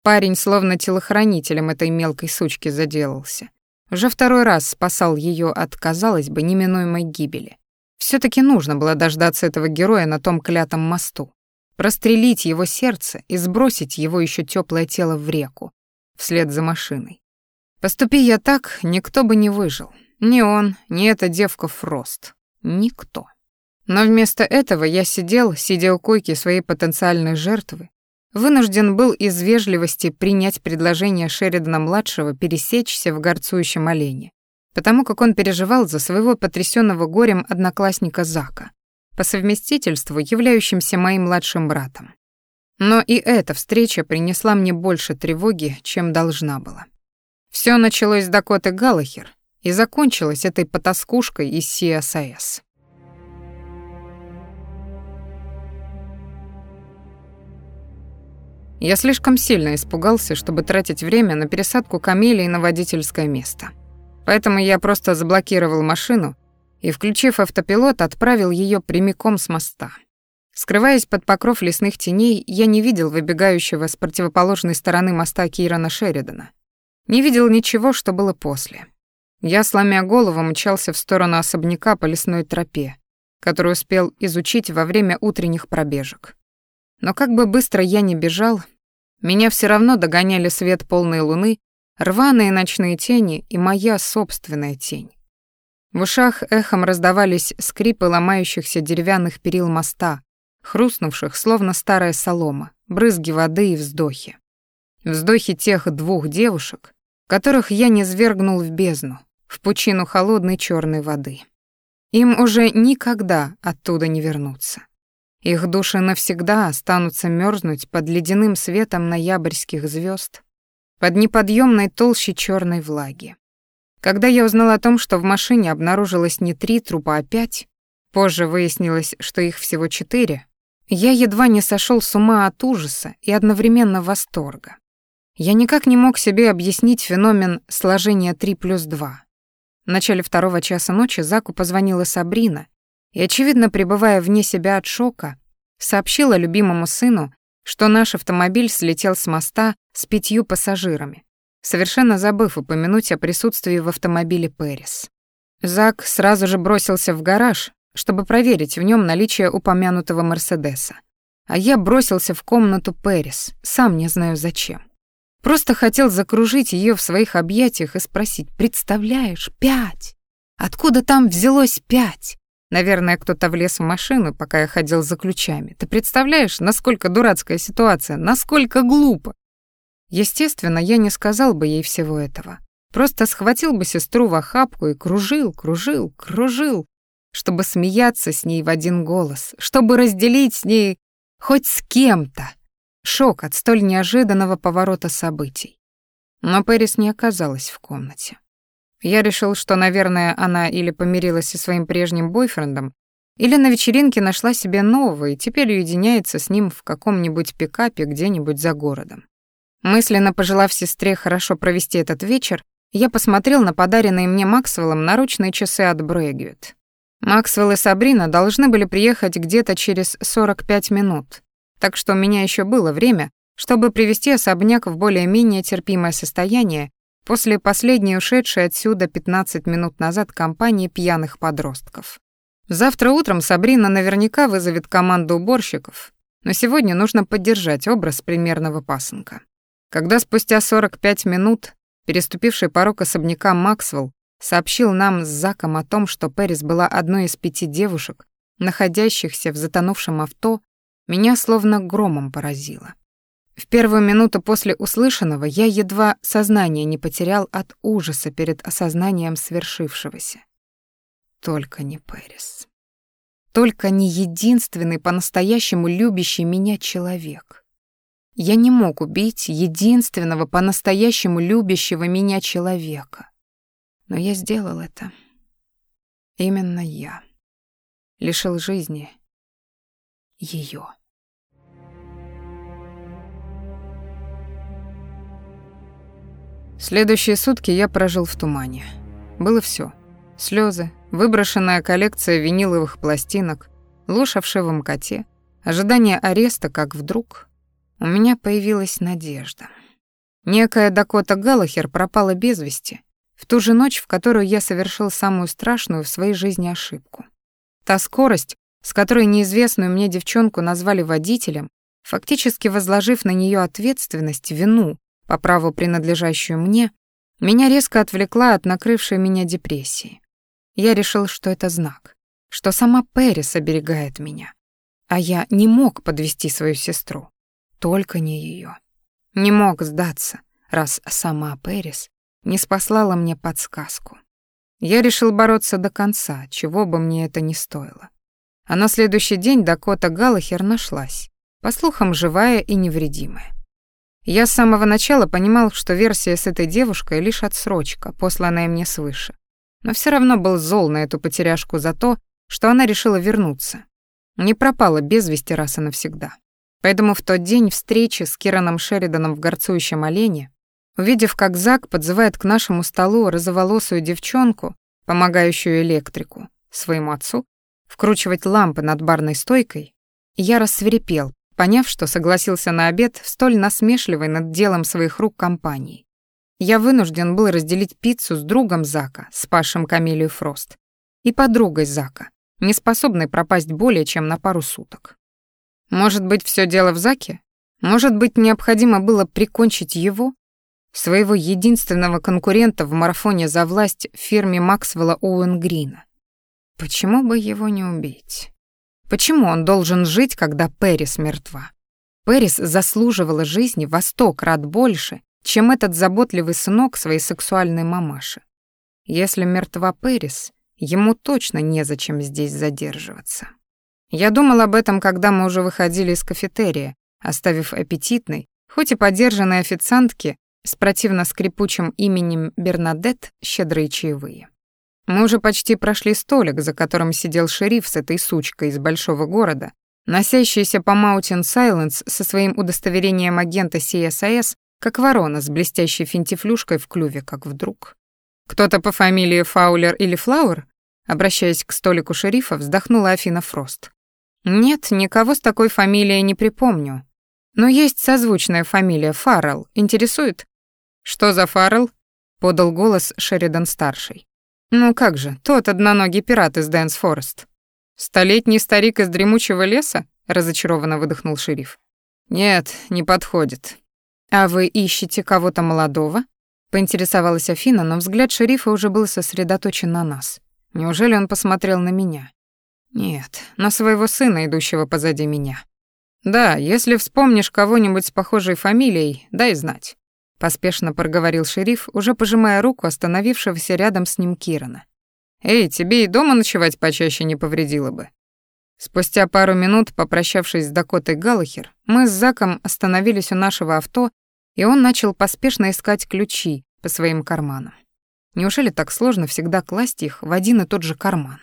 A: Парень словно телохранителем этой мелкой сучки заделался. Уже второй раз спасал ее от, казалось бы, неминуемой гибели. все таки нужно было дождаться этого героя на том клятом мосту, прострелить его сердце и сбросить его еще теплое тело в реку, вслед за машиной. Поступи я так, никто бы не выжил. Ни он, ни эта девка Фрост. Никто. Но вместо этого я сидел, сидя у койки своей потенциальной жертвы, вынужден был из вежливости принять предложение Шеридана-младшего пересечься в горцующем олене, потому как он переживал за своего потрясенного горем одноклассника Зака, по совместительству являющимся моим младшим братом. Но и эта встреча принесла мне больше тревоги, чем должна была. Все началось с Дакоты Галлахер и закончилось этой потаскушкой из CSIS. Я слишком сильно испугался, чтобы тратить время на пересадку камелии на водительское место. Поэтому я просто заблокировал машину и, включив автопилот, отправил ее прямиком с моста. Скрываясь под покров лесных теней, я не видел выбегающего с противоположной стороны моста Кирана Шеридана. Не видел ничего, что было после. Я, сломя голову, мчался в сторону особняка по лесной тропе, которую успел изучить во время утренних пробежек. Но как бы быстро я ни бежал, меня все равно догоняли свет полной луны, рваные ночные тени и моя собственная тень. В ушах эхом раздавались скрипы ломающихся деревянных перил моста, хрустнувших, словно старая солома, брызги воды и вздохи. Вздохи тех двух девушек, которых я не свергнул в бездну, в пучину холодной черной воды. Им уже никогда оттуда не вернуться. Их души навсегда останутся мерзнуть под ледяным светом ноябрьских звезд, под неподъемной толщей черной влаги. Когда я узнал о том, что в машине обнаружилось не три трупа, а пять, позже выяснилось, что их всего четыре, я едва не сошел с ума от ужаса и одновременно восторга. Я никак не мог себе объяснить феномен сложения 3 плюс 2. В начале второго часа ночи Заку позвонила Сабрина и, очевидно, пребывая вне себя от шока, сообщила любимому сыну, что наш автомобиль слетел с моста с пятью пассажирами, совершенно забыв упомянуть о присутствии в автомобиле Пэрис. Зак сразу же бросился в гараж, чтобы проверить в нем наличие упомянутого Мерседеса. А я бросился в комнату Пэрис, сам не знаю зачем. Просто хотел закружить ее в своих объятиях и спросить, представляешь, пять? Откуда там взялось пять? Наверное, кто-то влез в машину, пока я ходил за ключами. Ты представляешь, насколько дурацкая ситуация, насколько глупо? Естественно, я не сказал бы ей всего этого. Просто схватил бы сестру в охапку и кружил, кружил, кружил, чтобы смеяться с ней в один голос, чтобы разделить с ней хоть с кем-то. Шок от столь неожиданного поворота событий. Но Пэрис не оказалась в комнате. Я решил, что, наверное, она или помирилась со своим прежним бойфрендом, или на вечеринке нашла себе нового и теперь уединяется с ним в каком-нибудь пикапе где-нибудь за городом. Мысленно пожелав сестре хорошо провести этот вечер, я посмотрел на подаренные мне Максвеллом наручные часы от Брэгвит. Максвелл и Сабрина должны были приехать где-то через 45 минут, так что у меня еще было время, чтобы привести особняк в более-менее терпимое состояние после последней ушедшей отсюда 15 минут назад компании пьяных подростков. Завтра утром Сабрина наверняка вызовет команду уборщиков, но сегодня нужно поддержать образ примерного пасынка. Когда спустя 45 минут переступивший порог особняка Максвелл сообщил нам с Заком о том, что Пэрис была одной из пяти девушек, находящихся в затонувшем авто, меня словно громом поразило. В первую минуту после услышанного я едва сознание не потерял от ужаса перед осознанием свершившегося. Только не Пэрис. Только не единственный по-настоящему любящий меня человек. Я не мог убить единственного по-настоящему любящего меня человека. Но я сделал это. Именно я. Лишил жизни ее. Следующие сутки я прожил в тумане. Было все: слезы, выброшенная коллекция виниловых пластинок, ложь о вшивом коте, ожидание ареста, как вдруг у меня появилась надежда. Некая Дакота Галлахер пропала без вести в ту же ночь, в которую я совершил самую страшную в своей жизни ошибку. Та скорость, с которой неизвестную мне девчонку назвали водителем, фактически возложив на нее ответственность, вину, по праву принадлежащую мне, меня резко отвлекла от накрывшей меня депрессии. Я решил, что это знак, что сама Пэрис оберегает меня, а я не мог подвести свою сестру. Только не ее. Не мог сдаться, раз сама Пэрис не спаслала мне подсказку. Я решил бороться до конца, чего бы мне это ни стоило. А на следующий день Дакота Галлахер нашлась, по слухам, живая и невредимая. Я с самого начала понимал, что версия с этой девушкой — лишь отсрочка, посланная мне свыше. Но все равно был зол на эту потеряшку за то, что она решила вернуться. Не пропала без вести раз и навсегда. Поэтому в тот день встречи с Кираном Шериданом в горцующем олене, увидев, как Зак подзывает к нашему столу розоволосую девчонку, помогающую электрику, своему отцу, вкручивать лампы над барной стойкой, я рассверепел, поняв, что согласился на обед в столь насмешливой над делом своих рук компании. Я вынужден был разделить пиццу с другом Зака, спасшим Камилию Фрост, и подругой Зака, не способной пропасть более чем на пару суток. Может быть, все дело в Заке? Может быть, необходимо было прикончить его? Своего единственного конкурента в марафоне за власть в фирме Максвелла Оуэн Почему бы его не убить? Почему он должен жить, когда Пэрис мертва? Пэрис заслуживала жизни во сто крат больше, чем этот заботливый сынок своей сексуальной мамаши. Если мертва Пэрис, ему точно незачем здесь задерживаться. Я думал об этом, когда мы уже выходили из кафетерия, оставив аппетитной, хоть и подержанной официантке с противно скрипучим именем Бернадет щедрые чаевые. Мы уже почти прошли столик, за которым сидел шериф с этой сучкой из большого города, носящийся по Mountain Silence со своим удостоверением агента CSIS, как ворона с блестящей финтифлюшкой в клюве, как вдруг. «Кто-то по фамилии Фаулер или Флауэр?» Обращаясь к столику шерифа, вздохнула Афина Фрост. Нет, никого с такой фамилией не припомню. Но есть созвучная фамилия Фаррелл. Интересует? Что за Фаррелл? подал голос Шеридан-старший. Ну как же, тот одноногий пират из Дэнс Форест. Столетний старик из дремучего леса? разочарованно выдохнул шериф. Нет, не подходит. А вы ищете кого-то молодого? поинтересовалась Афина, но взгляд шерифа уже был сосредоточен на нас. Неужели он посмотрел на меня? Нет, на своего сына, идущего позади меня. Да, если вспомнишь кого-нибудь с похожей фамилией, дай знать. Поспешно проговорил шериф, уже пожимая руку остановившегося рядом с ним Кирана. Эй, тебе и дома ночевать почаще не повредило бы. Спустя пару минут, попрощавшись с Дакотой Галлахер, мы с Заком остановились у нашего авто, и он начал поспешно искать ключи по своим карманам. Неужели так сложно всегда класть их в один и тот же карман?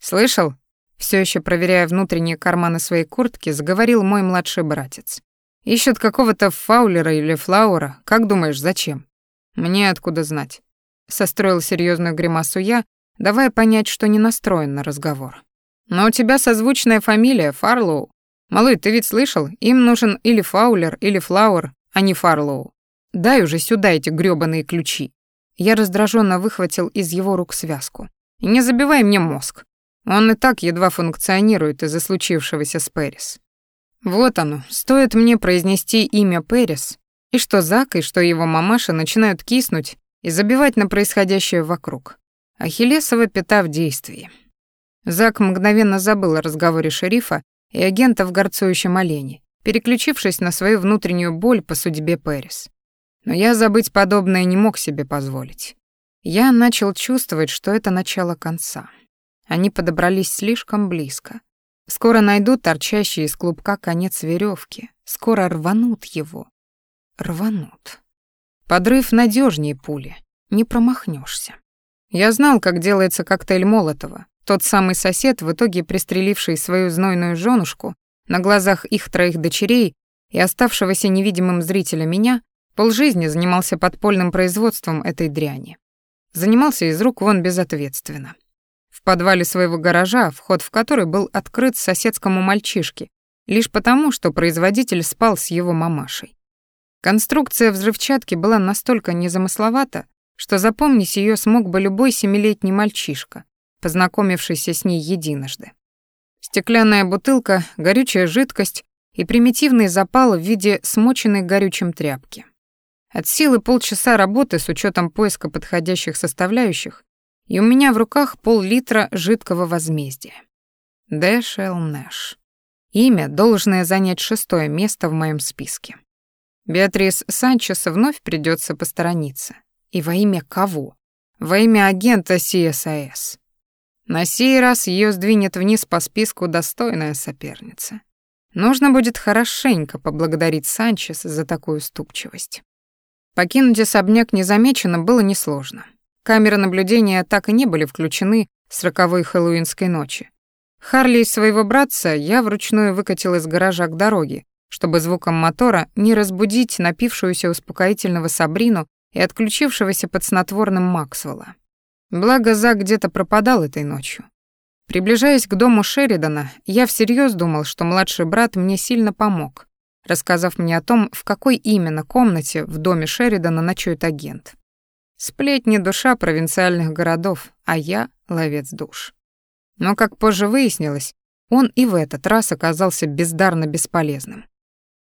A: «Слышал?» Все еще проверяя внутренние карманы своей куртки, заговорил мой младший братец. Ищут какого-то фаулера или флаура. Как думаешь, зачем? Мне откуда знать? Состроил серьезную гримасу я, давая понять, что не настроен на разговор. Но у тебя созвучная фамилия Фарлоу. Малый, ты ведь слышал? Им нужен или фаулер, или флауэр, а не Фарлоу. Дай уже сюда эти грёбаные ключи. Я раздраженно выхватил из его рук связку. «И не забивай мне мозг. Он и так едва функционирует из-за случившегося с Пэрис. Вот оно, стоит мне произнести имя Пэрис, и что Зак, и что его мамаша начинают киснуть и забивать на происходящее вокруг. Ахиллесова пята в действии. Зак мгновенно забыл о разговоре шерифа и агента в горцующем олене, переключившись на свою внутреннюю боль по судьбе Пэрис. Но я забыть подобное не мог себе позволить. Я начал чувствовать, что это начало конца. Они подобрались слишком близко. Скоро найдут торчащий из клубка конец веревки. Скоро рванут его. Рванут. Подрыв надежнее пули. Не промахнешься. Я знал, как делается коктейль Молотова. Тот самый сосед, в итоге пристреливший свою знойную женушку на глазах их троих дочерей и оставшегося невидимым зрителя меня, полжизни занимался подпольным производством этой дряни. Занимался из рук вон безответственно. Подвале своего гаража, вход в который был открыт соседскому мальчишке, лишь потому, что производитель спал с его мамашей. Конструкция взрывчатки была настолько незамысловата, что запомнить ее смог бы любой семилетний мальчишка, познакомившийся с ней единожды. Стеклянная бутылка, горючая жидкость и примитивный запал в виде смоченной горючим тряпки. От силы полчаса работы с учетом поиска подходящих составляющих, и у меня в руках пол-литра жидкого возмездия. Дэшел Нэш. Имя, должное занять шестое место в моем списке. Беатрис Санчес вновь придется посторониться. И во имя кого? Во имя агента CSIS. На сей раз ее сдвинет вниз по списку достойная соперница. Нужно будет хорошенько поблагодарить Санчес за такую уступчивость. Покинуть особняк незамеченно было несложно. Камеры наблюдения так и не были включены с роковой хэллоуинской ночи. Харли и своего братца я вручную выкатил из гаража к дороге, чтобы звуком мотора не разбудить напившуюся успокоительного Сабрину и отключившегося под снотворным Максвелла. Благо, Зак где-то пропадал этой ночью. Приближаясь к дому Шеридана, я всерьез думал, что младший брат мне сильно помог, рассказав мне о том, в какой именно комнате в доме Шеридана ночует агент. Сплетни душа провинциальных городов, а я — ловец душ. Но, как позже выяснилось, он и в этот раз оказался бездарно бесполезным.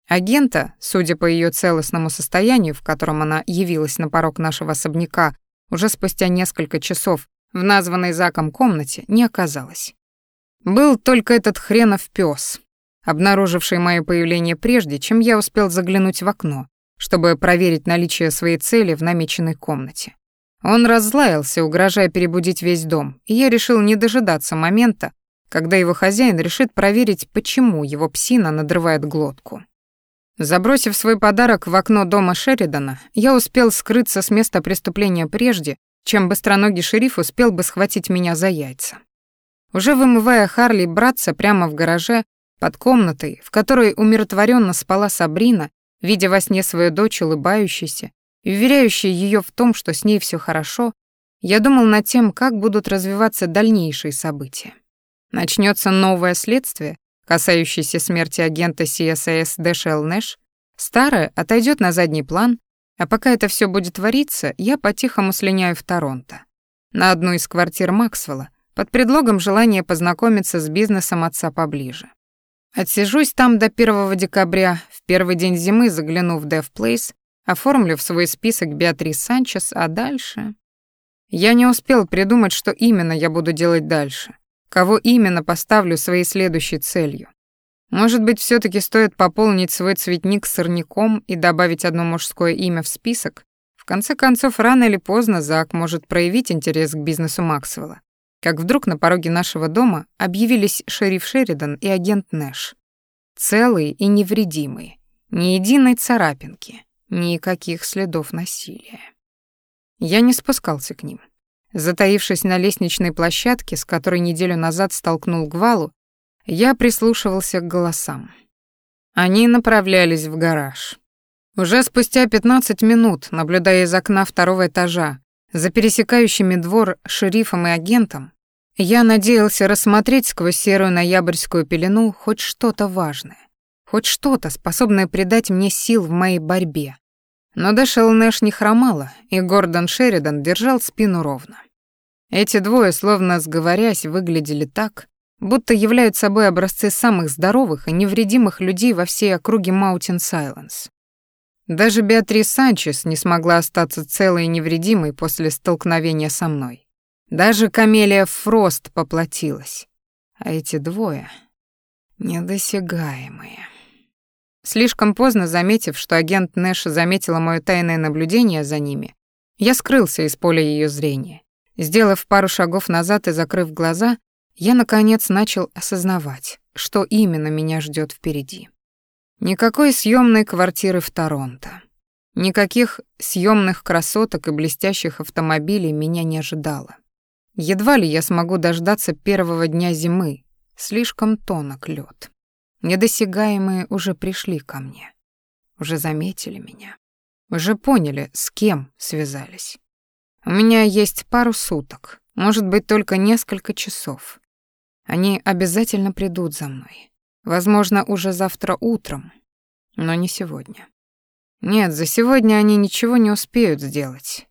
A: Агента, судя по ее целостному состоянию, в котором она явилась на порог нашего особняка уже спустя несколько часов в названной Заком комнате, не оказалось. Был только этот хренов пес, обнаруживший мое появление прежде, чем я успел заглянуть в окно, чтобы проверить наличие своей цели в намеченной комнате. Он разлаялся, угрожая перебудить весь дом, и я решил не дожидаться момента, когда его хозяин решит проверить, почему его псина надрывает глотку. Забросив свой подарок в окно дома Шеридана, я успел скрыться с места преступления прежде, чем быстроногий шериф успел бы схватить меня за яйца. Уже вымывая Харли братца прямо в гараже, под комнатой, в которой умиротворенно спала Сабрина, видя во сне свою дочь улыбающейся и уверяющей ее в том, что с ней все хорошо, я думал над тем, как будут развиваться дальнейшие события. Начнется новое следствие, касающееся смерти агента CSIS Дэшел Нэш, старое отойдет на задний план, а пока это все будет твориться, я по-тихому слиняю в Торонто, на одну из квартир Максвелла, под предлогом желания познакомиться с бизнесом отца поближе. Отсижусь там до 1 декабря, в первый день зимы загляну в Dev Place, оформлю в свой список Беатрис Санчес, а дальше... Я не успел придумать, что именно я буду делать дальше, кого именно поставлю своей следующей целью. Может быть, все таки стоит пополнить свой цветник сорняком и добавить одно мужское имя в список? В конце концов, рано или поздно Зак может проявить интерес к бизнесу Максвелла как вдруг на пороге нашего дома объявились шериф Шеридан и агент Нэш. Целые и невредимые, ни единой царапинки, никаких следов насилия. Я не спускался к ним. Затаившись на лестничной площадке, с которой неделю назад столкнул Гвалу, я прислушивался к голосам. Они направлялись в гараж. Уже спустя 15 минут, наблюдая из окна второго этажа, за пересекающими двор шерифом и агентом я надеялся рассмотреть сквозь серую ноябрьскую пелену хоть что-то важное, хоть что-то, способное придать мне сил в моей борьбе. Но Дэшел Нэш не хромала, и Гордон Шеридан держал спину ровно. Эти двое, словно сговорясь, выглядели так, будто являются собой образцы самых здоровых и невредимых людей во всей округе Маутин Сайленс. Даже Беатрис Санчес не смогла остаться целой и невредимой после столкновения со мной. Даже Камелия Фрост поплатилась. А эти двое недосягаемые. Слишком поздно заметив, что агент Нэш заметила моё тайное наблюдение за ними, я скрылся из поля её зрения. Сделав пару шагов назад и закрыв глаза, я, наконец, начал осознавать, что именно меня ждёт впереди. Никакой съёмной квартиры в Торонто. Никаких съёмных красоток и блестящих автомобилей меня не ожидало. Едва ли я смогу дождаться первого дня зимы, слишком тонок лёд. Недосягаемые уже пришли ко мне, уже заметили меня, уже поняли, с кем связались. У меня есть пару суток, может быть, только несколько часов. Они обязательно придут за мной. Возможно, уже завтра утром, но не сегодня. Нет, за сегодня они ничего не успеют сделать.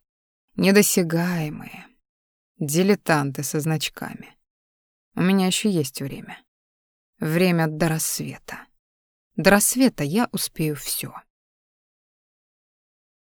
A: Недосягаемые. Дилетанты со значками. У меня еще есть время. Время до рассвета. До рассвета я успею все.